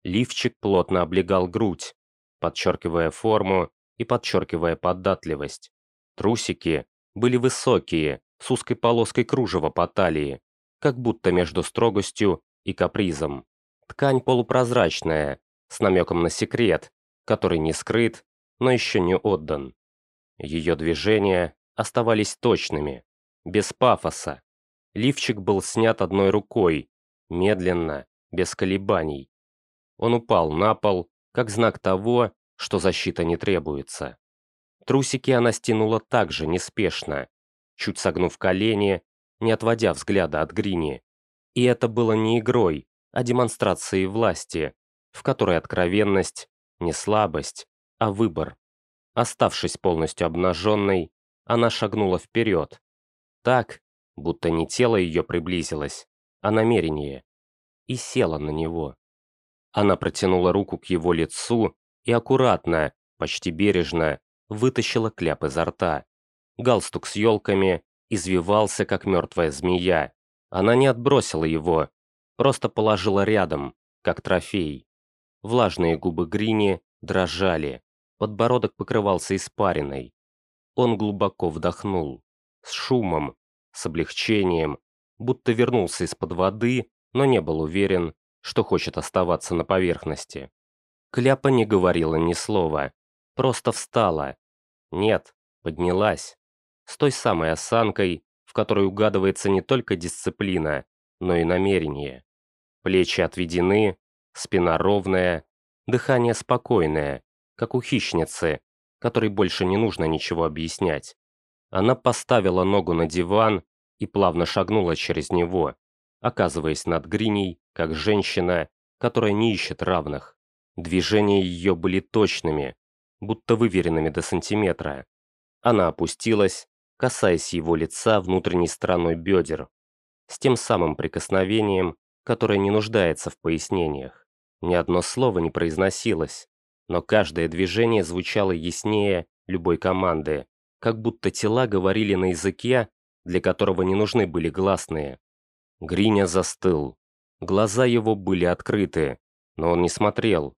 Лифчик плотно облегал грудь, подчеркивая форму и подчеркивая податливость. Трусики были высокие, с узкой полоской кружева по талии, как будто между строгостью и капризом. Ткань полупрозрачная, с намеком на секрет, который не скрыт, но еще не отдан. Ее движения оставались точными, без пафоса. Лифчик был снят одной рукой, медленно, без колебаний. Он упал на пол, как знак того, что защита не требуется. Трусики она стянула также неспешно, чуть согнув колени, не отводя взгляда от Грини. И это было не игрой, а демонстрацией власти, в которой откровенность не слабость, а выбор. Оставшись полностью обнаженной, она шагнула вперед. Так, будто не тело ее приблизилось, а намерение. И села на него. Она протянула руку к его лицу и аккуратно, почти бережно, вытащила кляп изо рта. Галстук с елками извивался, как мертвая змея. Она не отбросила его, просто положила рядом, как трофей. Влажные губы Грини дрожали, подбородок покрывался испариной. Он глубоко вдохнул. С шумом, с облегчением, будто вернулся из-под воды, но не был уверен, что хочет оставаться на поверхности. Кляпа не говорила ни слова, просто встала. Нет, поднялась. С той самой осанкой, в которой угадывается не только дисциплина, но и намерение. Плечи отведены, спина ровная, дыхание спокойное, как у хищницы, которой больше не нужно ничего объяснять. Она поставила ногу на диван и плавно шагнула через него, оказываясь над Гриней, как женщина, которая не ищет равных. Движения ее были точными, будто выверенными до сантиметра. Она опустилась, касаясь его лица внутренней стороной бедер, с тем самым прикосновением, которое не нуждается в пояснениях. Ни одно слово не произносилось, но каждое движение звучало яснее любой команды, как будто тела говорили на языке, для которого не нужны были гласные. Гриня застыл. Глаза его были открыты, но он не смотрел.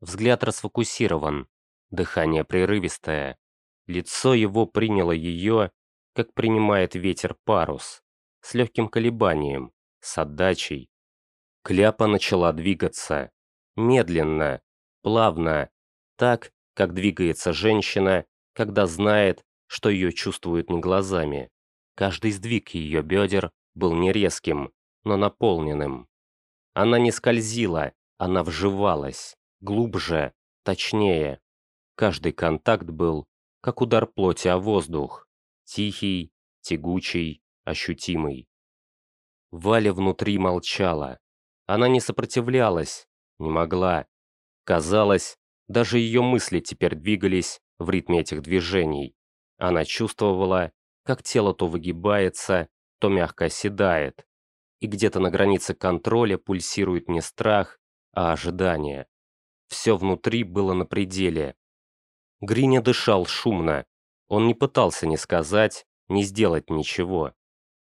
Взгляд расфокусирован, дыхание прерывистое. Лицо его приняло ее, как принимает ветер парус, с легким колебанием, с отдачей. Кляпа начала двигаться. Медленно, плавно, так, как двигается женщина, когда знает, что ее чувствуют не глазами. Каждый сдвиг ее бедер был не резким, но наполненным. Она не скользила, она вживалась, глубже, точнее. Каждый контакт был, как удар плоти о воздух, тихий, тягучий, ощутимый. Валя внутри молчала. Она не сопротивлялась, не могла. Казалось, даже ее мысли теперь двигались в ритме этих движений. Она чувствовала, как тело то выгибается, то мягко оседает. И где-то на границе контроля пульсирует не страх, а ожидание. Все внутри было на пределе. Гриня дышал шумно. Он не пытался ни сказать, ни сделать ничего.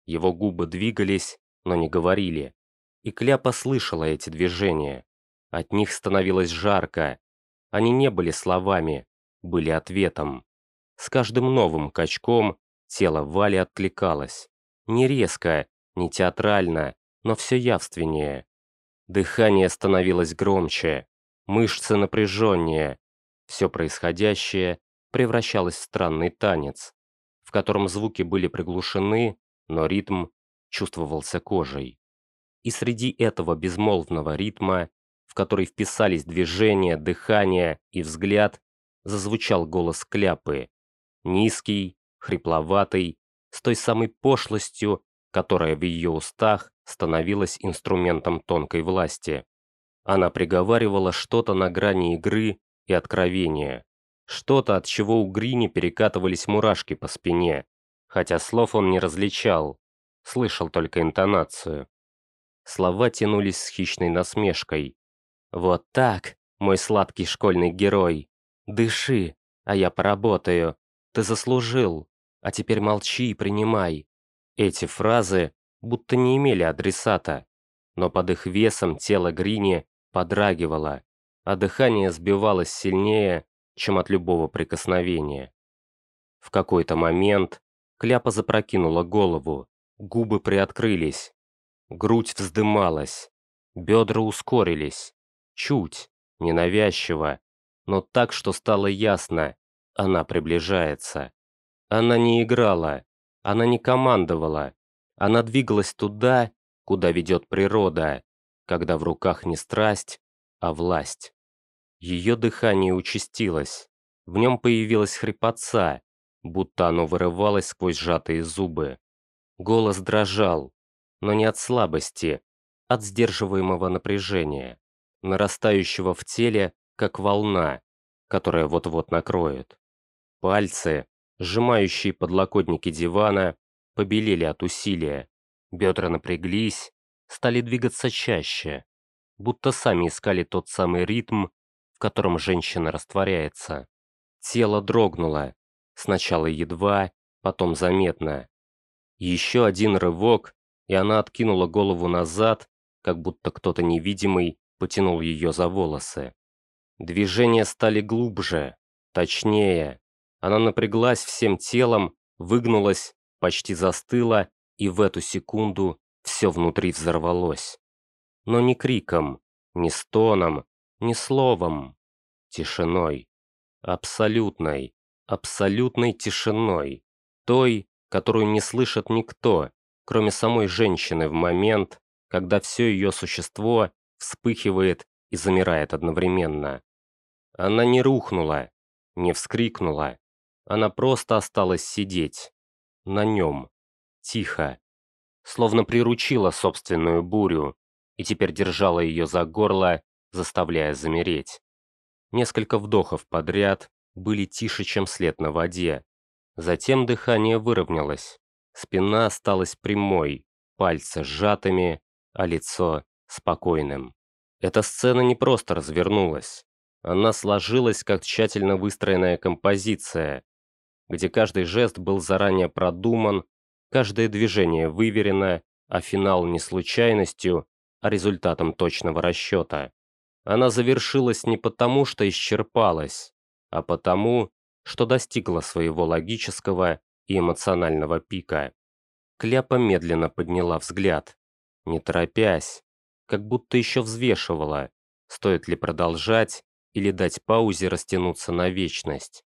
Его губы двигались, но не говорили. И Кляпа слышала эти движения. От них становилось жарко. Они не были словами, были ответом. С каждым новым качком тело Вали откликалось. Не резко, не театрально, но все явственнее. Дыхание становилось громче, мышцы напряженнее. Все происходящее превращалось в странный танец, в котором звуки были приглушены, но ритм чувствовался кожей. И среди этого безмолвного ритма, в который вписались движение, дыхание и взгляд, зазвучал голос Кляпы. Низкий, хрипловатый, с той самой пошлостью, которая в ее устах становилась инструментом тонкой власти. Она приговаривала что-то на грани игры и откровения, что-то, от чего у Грини перекатывались мурашки по спине, хотя слов он не различал, слышал только интонацию. Слова тянулись с хищной насмешкой. «Вот так, мой сладкий школьный герой! Дыши, а я поработаю. Ты заслужил, а теперь молчи и принимай». Эти фразы будто не имели адресата, но под их весом тело Грини подрагивало, а дыхание сбивалось сильнее, чем от любого прикосновения. В какой-то момент Кляпа запрокинула голову, Губы приоткрылись. Грудь вздымалась. Бедра ускорились. Чуть, ненавязчиво, но так, что стало ясно. Она приближается. Она не играла. Она не командовала. Она двигалась туда, куда ведет природа, когда в руках не страсть, а власть. Ее дыхание участилось. В нем появилась хрипотца, будто оно вырывалось сквозь сжатые зубы. Голос дрожал, но не от слабости, от сдерживаемого напряжения, нарастающего в теле, как волна, которая вот-вот накроет. Пальцы, сжимающие подлокотники дивана, побелели от усилия, бедра напряглись, стали двигаться чаще, будто сами искали тот самый ритм, в котором женщина растворяется. Тело дрогнуло, сначала едва, потом заметно. Еще один рывок, и она откинула голову назад, как будто кто-то невидимый потянул ее за волосы. Движения стали глубже, точнее. Она напряглась всем телом, выгнулась, почти застыла, и в эту секунду все внутри взорвалось. Но не криком, не стоном, не словом. Тишиной. Абсолютной, абсолютной тишиной. Той, которую не слышит никто, кроме самой женщины в момент, когда все ее существо вспыхивает и замирает одновременно. Она не рухнула, не вскрикнула, она просто осталась сидеть. На нем. Тихо. Словно приручила собственную бурю и теперь держала ее за горло, заставляя замереть. Несколько вдохов подряд были тише, чем след на воде, Затем дыхание выровнялось. Спина осталась прямой, пальцы сжатыми, а лицо спокойным. Эта сцена не просто развернулась. Она сложилась как тщательно выстроенная композиция, где каждый жест был заранее продуман, каждое движение выверено, а финал не случайностью, а результатом точного расчета. Она завершилась не потому, что исчерпалась, а потому, что достигла своего логического и эмоционального пика. Кляпа медленно подняла взгляд, не торопясь, как будто еще взвешивала, стоит ли продолжать или дать паузе растянуться на вечность.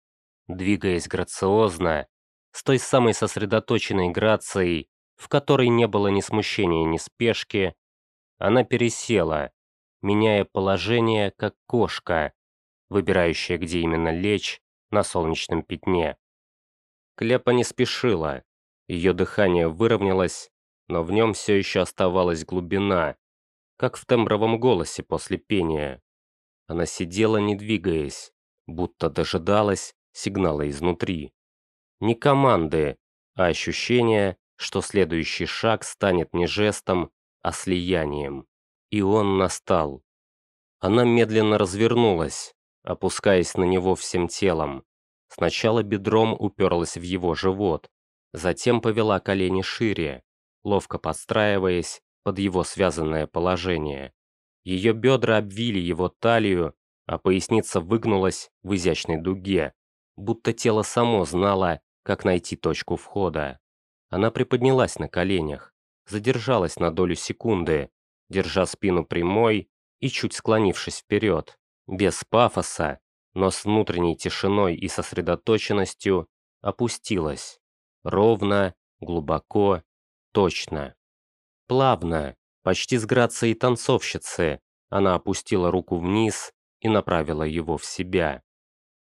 Двигаясь грациозно, с той самой сосредоточенной грацией, в которой не было ни смущения, ни спешки, она пересела, меняя положение, как кошка, выбирающая, где именно лечь на солнечном пятне. Клепа не спешила, ее дыхание выровнялось, но в нем все еще оставалась глубина, как в тембровом голосе после пения. Она сидела, не двигаясь, будто дожидалась сигнала изнутри. Не команды, а ощущение, что следующий шаг станет не жестом, а слиянием. И он настал. Она медленно развернулась, опускаясь на него всем телом. Сначала бедром уперлась в его живот, затем повела колени шире, ловко подстраиваясь под его связанное положение. Ее бедра обвили его талию, а поясница выгнулась в изящной дуге, будто тело само знало, как найти точку входа. Она приподнялась на коленях, задержалась на долю секунды, держа спину прямой и чуть склонившись вперед, без пафоса, но с внутренней тишиной и сосредоточенностью опустилась. Ровно, глубоко, точно. Плавно, почти с грацией танцовщицы, она опустила руку вниз и направила его в себя.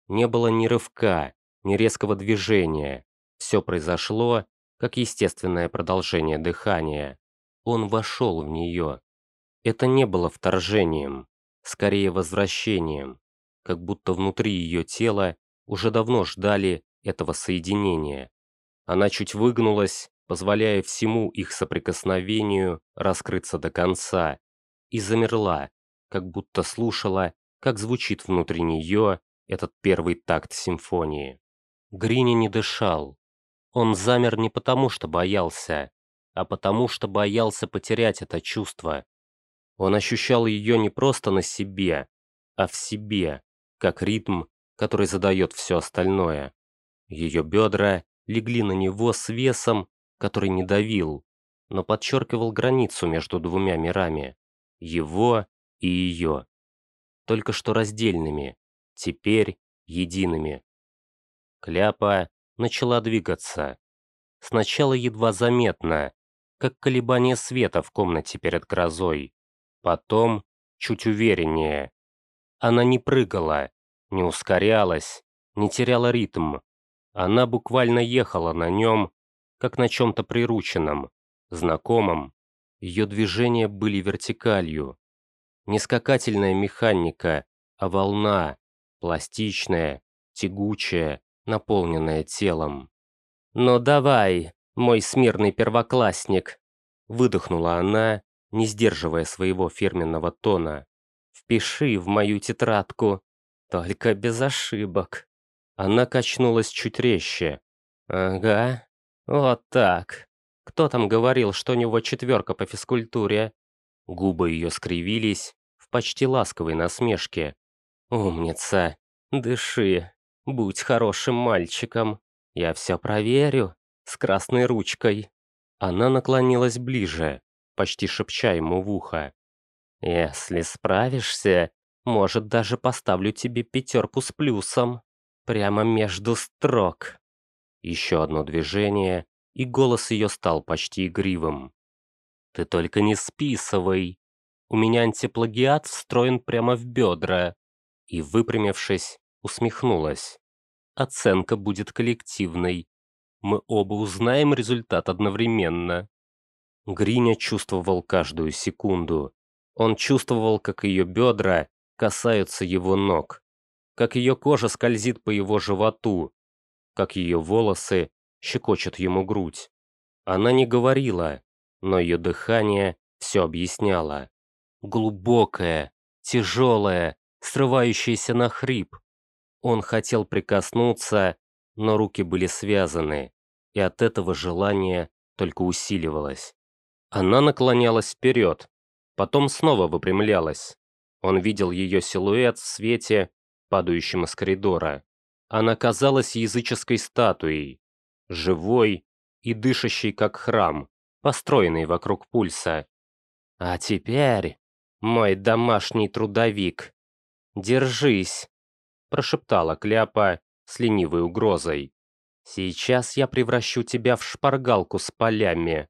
Не было ни рывка, ни резкого движения. Все произошло, как естественное продолжение дыхания. Он вошел в нее. Это не было вторжением, скорее возвращением, как будто внутри ее тела уже давно ждали этого соединения. Она чуть выгнулась, позволяя всему их соприкосновению раскрыться до конца, и замерла, как будто слушала, как звучит внутри нее этот первый такт симфонии. Грини не дышал. Он замер не потому, что боялся, а потому, что боялся потерять это чувство. Он ощущал ее не просто на себе, а в себе, как ритм, который задает все остальное. Ее бедра легли на него с весом, который не давил, но подчеркивал границу между двумя мирами, его и ее. Только что раздельными, теперь едиными. Кляпа начала двигаться. Сначала едва заметно, как колебание света в комнате перед грозой. Потом чуть увереннее. Она не прыгала, не ускорялась, не теряла ритм. Она буквально ехала на нем, как на чем-то прирученном, знакомом. Ее движения были вертикалью. Не скакательная механика, а волна, пластичная, тягучая, наполненная телом. «Ну давай, мой смирный первоклассник!» Выдохнула она, не сдерживая своего фирменного тона. «Впиши в мою тетрадку, только без ошибок». Она качнулась чуть резче. «Ага, вот так. Кто там говорил, что у него четверка по физкультуре?» Губы ее скривились в почти ласковой насмешке. «Умница! Дыши! Будь хорошим мальчиком! Я все проверю! С красной ручкой!» Она наклонилась ближе, почти шепча ему в ухо. «Если справишься, может, даже поставлю тебе пятерку с плюсом. Прямо между строк». Еще одно движение, и голос ее стал почти игривым. «Ты только не списывай. У меня антиплагиат встроен прямо в бедра и, выпрямившись, усмехнулась. «Оценка будет коллективной. Мы оба узнаем результат одновременно». Гриня чувствовал каждую секунду. Он чувствовал, как ее бедра касаются его ног, как ее кожа скользит по его животу, как ее волосы щекочут ему грудь. Она не говорила, но ее дыхание все объясняло. Глубокое, тяжелое, срывающийся на хрип. Он хотел прикоснуться, но руки были связаны, и от этого желание только усиливалось. Она наклонялась вперед, Потом снова выпрямлялась. Он видел ее силуэт в свете, падающем из коридора. Она казалась языческой статуей, живой и дышащей как храм, построенный вокруг пульса. «А теперь, мой домашний трудовик, держись!» Прошептала Кляпа с ленивой угрозой. «Сейчас я превращу тебя в шпаргалку с полями».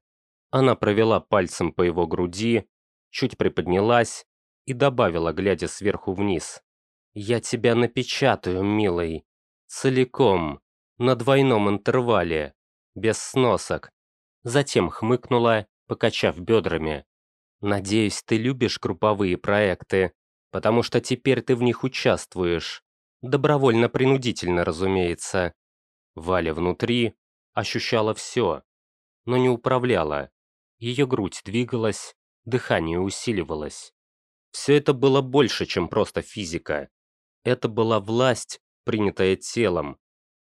Она провела пальцем по его груди, чуть приподнялась и добавила, глядя сверху вниз. «Я тебя напечатаю, милый, целиком, на двойном интервале, без сносок». Затем хмыкнула, покачав бедрами. «Надеюсь, ты любишь групповые проекты, потому что теперь ты в них участвуешь. Добровольно-принудительно, разумеется». Валя внутри ощущала все, но не управляла. Ее грудь двигалась, дыхание усиливалось. Все это было больше, чем просто физика. Это была власть, принятая телом.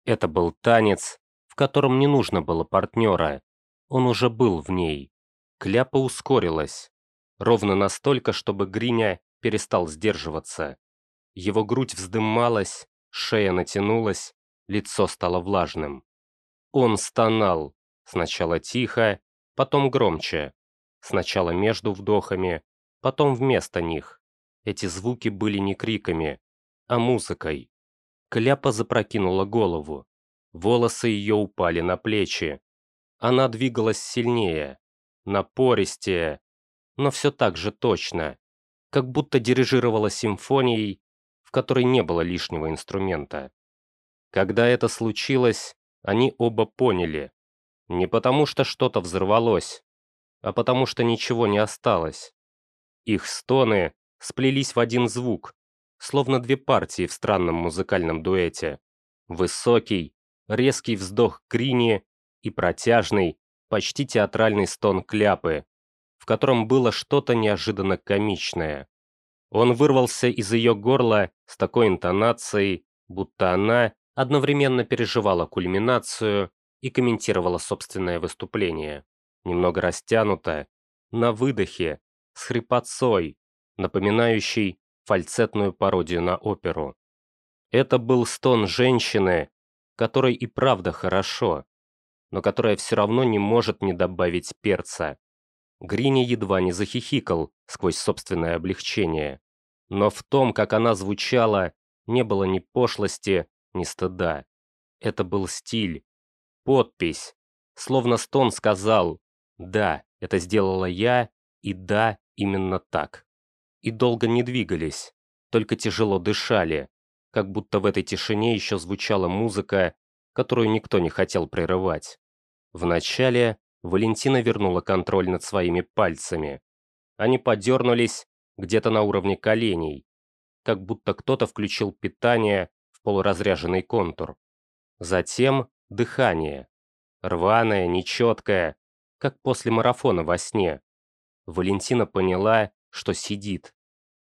Это был танец, в котором не нужно было партнера. Он уже был в ней. Кляпа ускорилась. Ровно настолько, чтобы Гриня перестал сдерживаться. Его грудь вздымалась, шея натянулась, лицо стало влажным. Он стонал, сначала тихо, потом громче. Сначала между вдохами, потом вместо них. Эти звуки были не криками, а музыкой. Кляпа запрокинула голову. Волосы ее упали на плечи. Она двигалась сильнее, напористее, но все так же точно, как будто дирижировала симфонией, которой не было лишнего инструмента. Когда это случилось, они оба поняли. Не потому что что-то взорвалось, а потому что ничего не осталось. Их стоны сплелись в один звук, словно две партии в странном музыкальном дуэте. Высокий, резкий вздох Крини и протяжный, почти театральный стон Кляпы, в котором было что-то неожиданно комичное. Он вырвался из ее горла с такой интонацией, будто она одновременно переживала кульминацию и комментировала собственное выступление немного растянуто, на выдохе, с хрипотцой, напоминающей фальцетную пародию на оперу. Это был стон женщины, которой и правда хорошо, но которая все равно не может не добавить перца. Грини едва не захихикал сквозь собственное облегчение. Но в том, как она звучала, не было ни пошлости, ни стыда. Это был стиль, подпись, словно стон сказал да, это сделала я, и да, именно так. И долго не двигались, только тяжело дышали, как будто в этой тишине еще звучала музыка, которую никто не хотел прерывать. Вначале Валентина вернула контроль над своими пальцами. Они подернулись где-то на уровне коленей, как будто кто-то включил питание в полуразряженный контур. Затем дыхание. Рваное, нечеткое, как после марафона во сне. Валентина поняла, что сидит.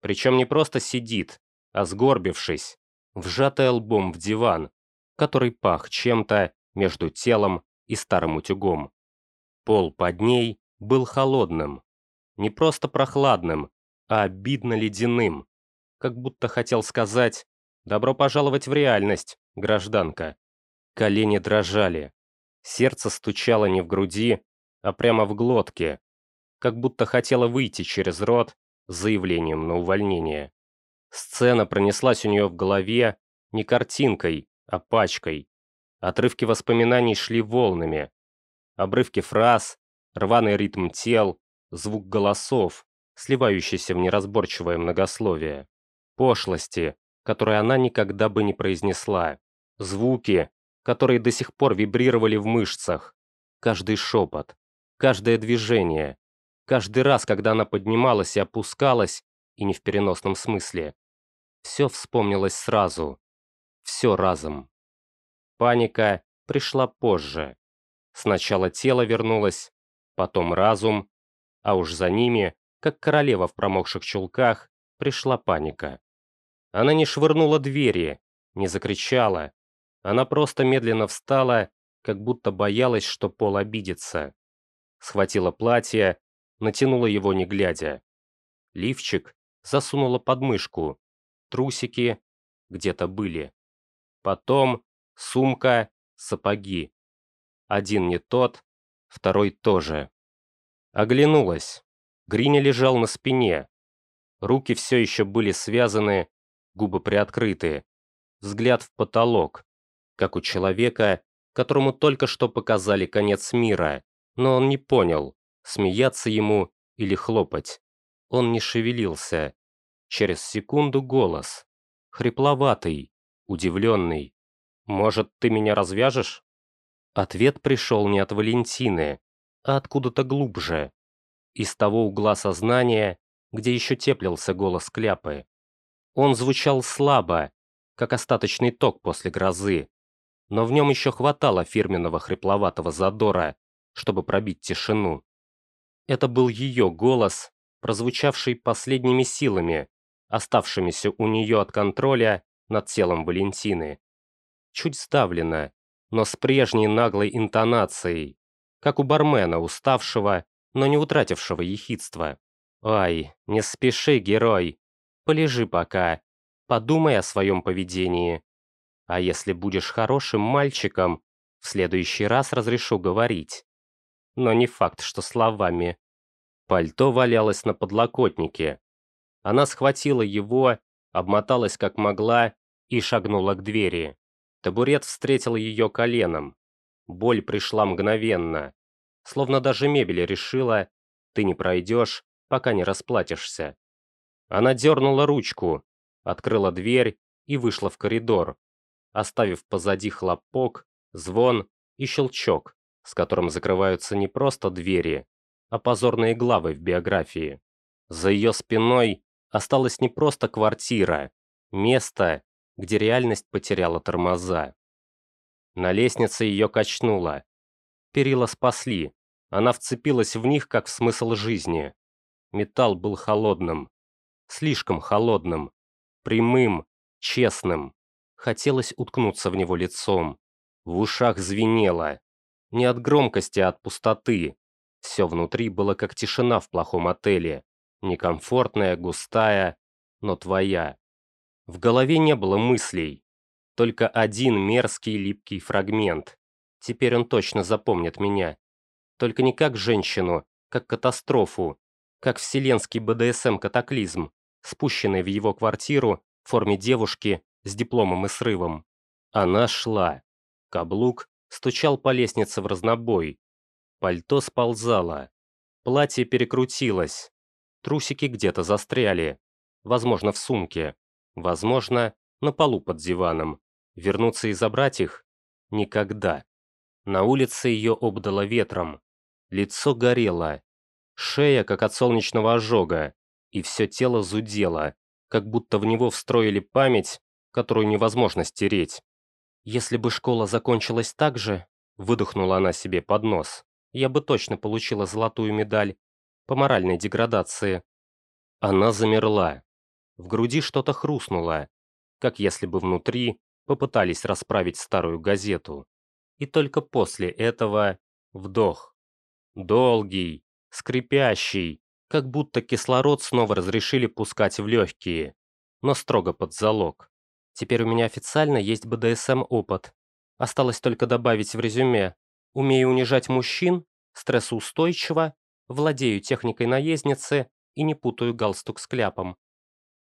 Причем не просто сидит, а сгорбившись, вжатая лбом в диван, который пах чем-то между телом и старым утюгом. Пол под ней был холодным. Не просто прохладным, а обидно ледяным. Как будто хотел сказать «Добро пожаловать в реальность, гражданка». Колени дрожали. Сердце стучало не в груди, а прямо в глотке, как будто хотела выйти через рот с заявлением на увольнение. Сцена пронеслась у нее в голове не картинкой, а пачкой. Отрывки воспоминаний шли волнами. Обрывки фраз, рваный ритм тел, звук голосов, сливающийся в неразборчивое многословие. Пошлости, которые она никогда бы не произнесла. Звуки, которые до сих пор вибрировали в мышцах. Каждый шепот, каждое движение, каждый раз, когда она поднималась и опускалась, и не в переносном смысле. Все вспомнилось сразу. Все разом. Паника пришла позже. Сначала тело вернулось, потом разум, а уж за ними, как королева в промокших чулках, пришла паника. Она не швырнула двери, не закричала. Она просто медленно встала, как будто боялась, что пол обидится схватила платье, натянула его не глядя. Лифчик засунула под мышку. Трусики где-то были. Потом сумка, сапоги. Один не тот, второй тоже. Оглянулась. Гриня лежал на спине. Руки все еще были связаны, губы приоткрыты. Взгляд в потолок, как у человека, которому только что показали конец мира, но он не понял, смеяться ему или хлопать. Он не шевелился. Через секунду голос. Хрипловатый, удивленный. «Может, ты меня развяжешь?» Ответ пришел не от Валентины, а откуда-то глубже. Из того угла сознания, где еще теплился голос Кляпы. Он звучал слабо, как остаточный ток после грозы, но в нем еще хватало фирменного хрипловатого задора, чтобы пробить тишину. Это был ее голос, прозвучавший последними силами, оставшимися у нее от контроля над телом Валентины. Чуть сдавленно, но с прежней наглой интонацией, как у бармена, уставшего, но не утратившего ехидства. «Ай, не спеши, герой, полежи пока, подумай о своем поведении. А если будешь хорошим мальчиком, в следующий раз разрешу говорить. Но не факт, что словами». Пальто валялось на подлокотнике. Она схватила его, обмоталась как могла и шагнула к двери. Табурет встретил ее коленом. Боль пришла мгновенно. Словно даже мебель решила, ты не пройдешь, пока не расплатишься. Она дернула ручку, открыла дверь и вышла в коридор, оставив позади хлопок, звон и щелчок, с которым закрываются не просто двери, а позорные главы в биографии. За ее спиной осталась не просто квартира, место, где реальность потеряла тормоза. На лестнице ее качнуло. Перила спасли. Она вцепилась в них, как в смысл жизни. Металл был холодным. Слишком холодным. Прямым, честным. Хотелось уткнуться в него лицом. В ушах звенело. Не от громкости, а от пустоты. Все внутри было как тишина в плохом отеле. Некомфортная, густая, но твоя. В голове не было мыслей. Только один мерзкий липкий фрагмент. Теперь он точно запомнит меня. Только не как женщину, как катастрофу, как вселенский БДСМ-катаклизм, спущенный в его квартиру в форме девушки с дипломом и срывом. Она шла. Каблук стучал по лестнице в разнобой. Пальто сползало. Платье перекрутилось. Трусики где-то застряли. Возможно, в сумке. Возможно, на полу под диваном. Вернуться и забрать их? Никогда. На улице ее обдало ветром. Лицо горело. Шея, как от солнечного ожога. И все тело зудело, как будто в него встроили память, которую невозможно стереть. Если бы школа закончилась так же, выдохнула она себе под нос, я бы точно получила золотую медаль по моральной деградации. Она замерла, в груди что-то хрустнуло, как если бы внутри попытались расправить старую газету. И только после этого вдох. Долгий, скрипящий, как будто кислород снова разрешили пускать в легкие, но строго под залог. Теперь у меня официально есть БДСМ-опыт. Осталось только добавить в резюме. Умею унижать мужчин, стрессоустойчиво, владею техникой наездницы и не путаю галстук с кляпом.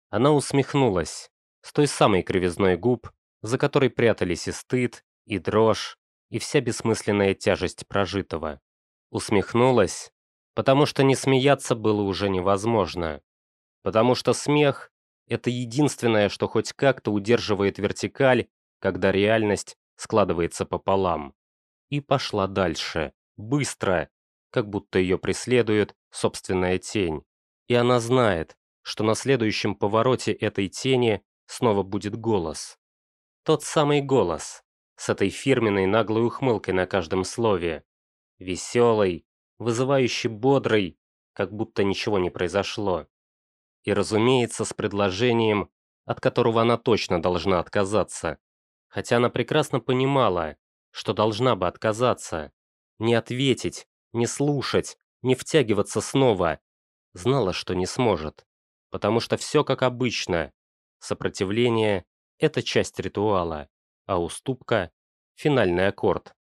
Она усмехнулась, с той самой кривизной губ, за которой прятались и стыд, и дрожь, и вся бессмысленная тяжесть прожитого. Усмехнулась, потому что не смеяться было уже невозможно. Потому что смех – это единственное, что хоть как-то удерживает вертикаль, когда реальность складывается пополам. И пошла дальше, быстро, как будто ее преследует собственная тень. И она знает, что на следующем повороте этой тени снова будет голос. Тот самый голос, с этой фирменной наглой ухмылкой на каждом слове. Веселый, вызывающий бодрый, как будто ничего не произошло. И, разумеется, с предложением, от которого она точно должна отказаться. Хотя она прекрасно понимала, что должна бы отказаться. Не ответить, не слушать, не втягиваться снова. Знала, что не сможет потому что все как обычно. Сопротивление – это часть ритуала, а уступка – финальный аккорд.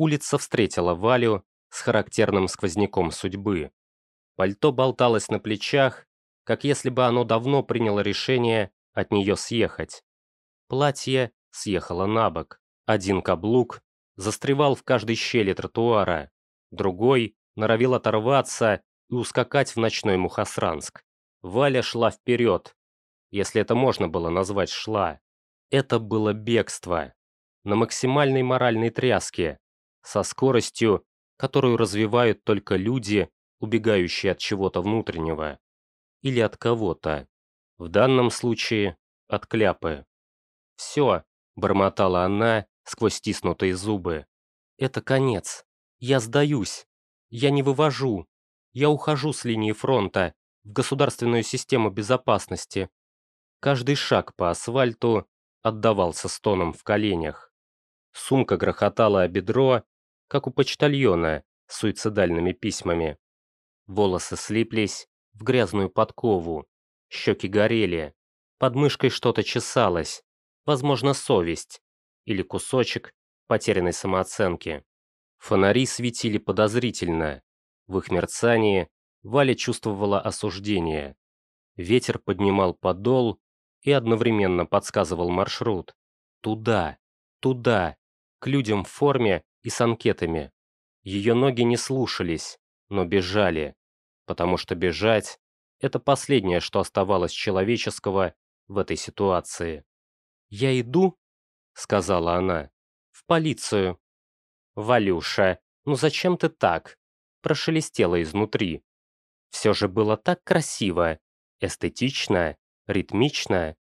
Улица встретила Валю с характерным сквозняком судьбы. Пальто болталось на плечах, как если бы оно давно приняло решение от нее съехать. Платье съехало на бок. Один каблук застревал в каждой щели тротуара, другой норовил оторваться и ускакать в ночной Мухосранск. Валя шла вперед, если это можно было назвать «шла». Это было бегство. На максимальной моральной тряске, со скоростью, которую развивают только люди, убегающие от чего-то внутреннего. Или от кого-то. В данном случае от кляпы. «Все», — бормотала она сквозь стиснутые зубы. «Это конец. Я сдаюсь. Я не вывожу. Я ухожу с линии фронта в государственную систему безопасности. Каждый шаг по асфальту отдавался стоном в коленях. Сумка грохотала о бедро, как у почтальона с суицидальными письмами. Волосы слиплись в грязную подкову, щеки горели, под мышкой что-то чесалось, возможно, совесть или кусочек потерянной самооценки. Фонари светили подозрительно. В их мерцании Валя чувствовала осуждение. Ветер поднимал подол и одновременно подсказывал маршрут. Туда, туда, к людям в форме и с анкетами. Ее ноги не слушались, но бежали, потому что бежать – это последнее, что оставалось человеческого в этой ситуации. «Я иду», – сказала она, – «в полицию». «Валюша, ну зачем ты так?» – прошелестело изнутри. Все же было так красиво, эстетично, ритмично.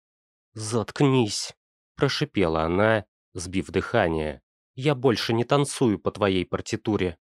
«Заткнись!» – прошипела она, сбив дыхание. «Я больше не танцую по твоей партитуре».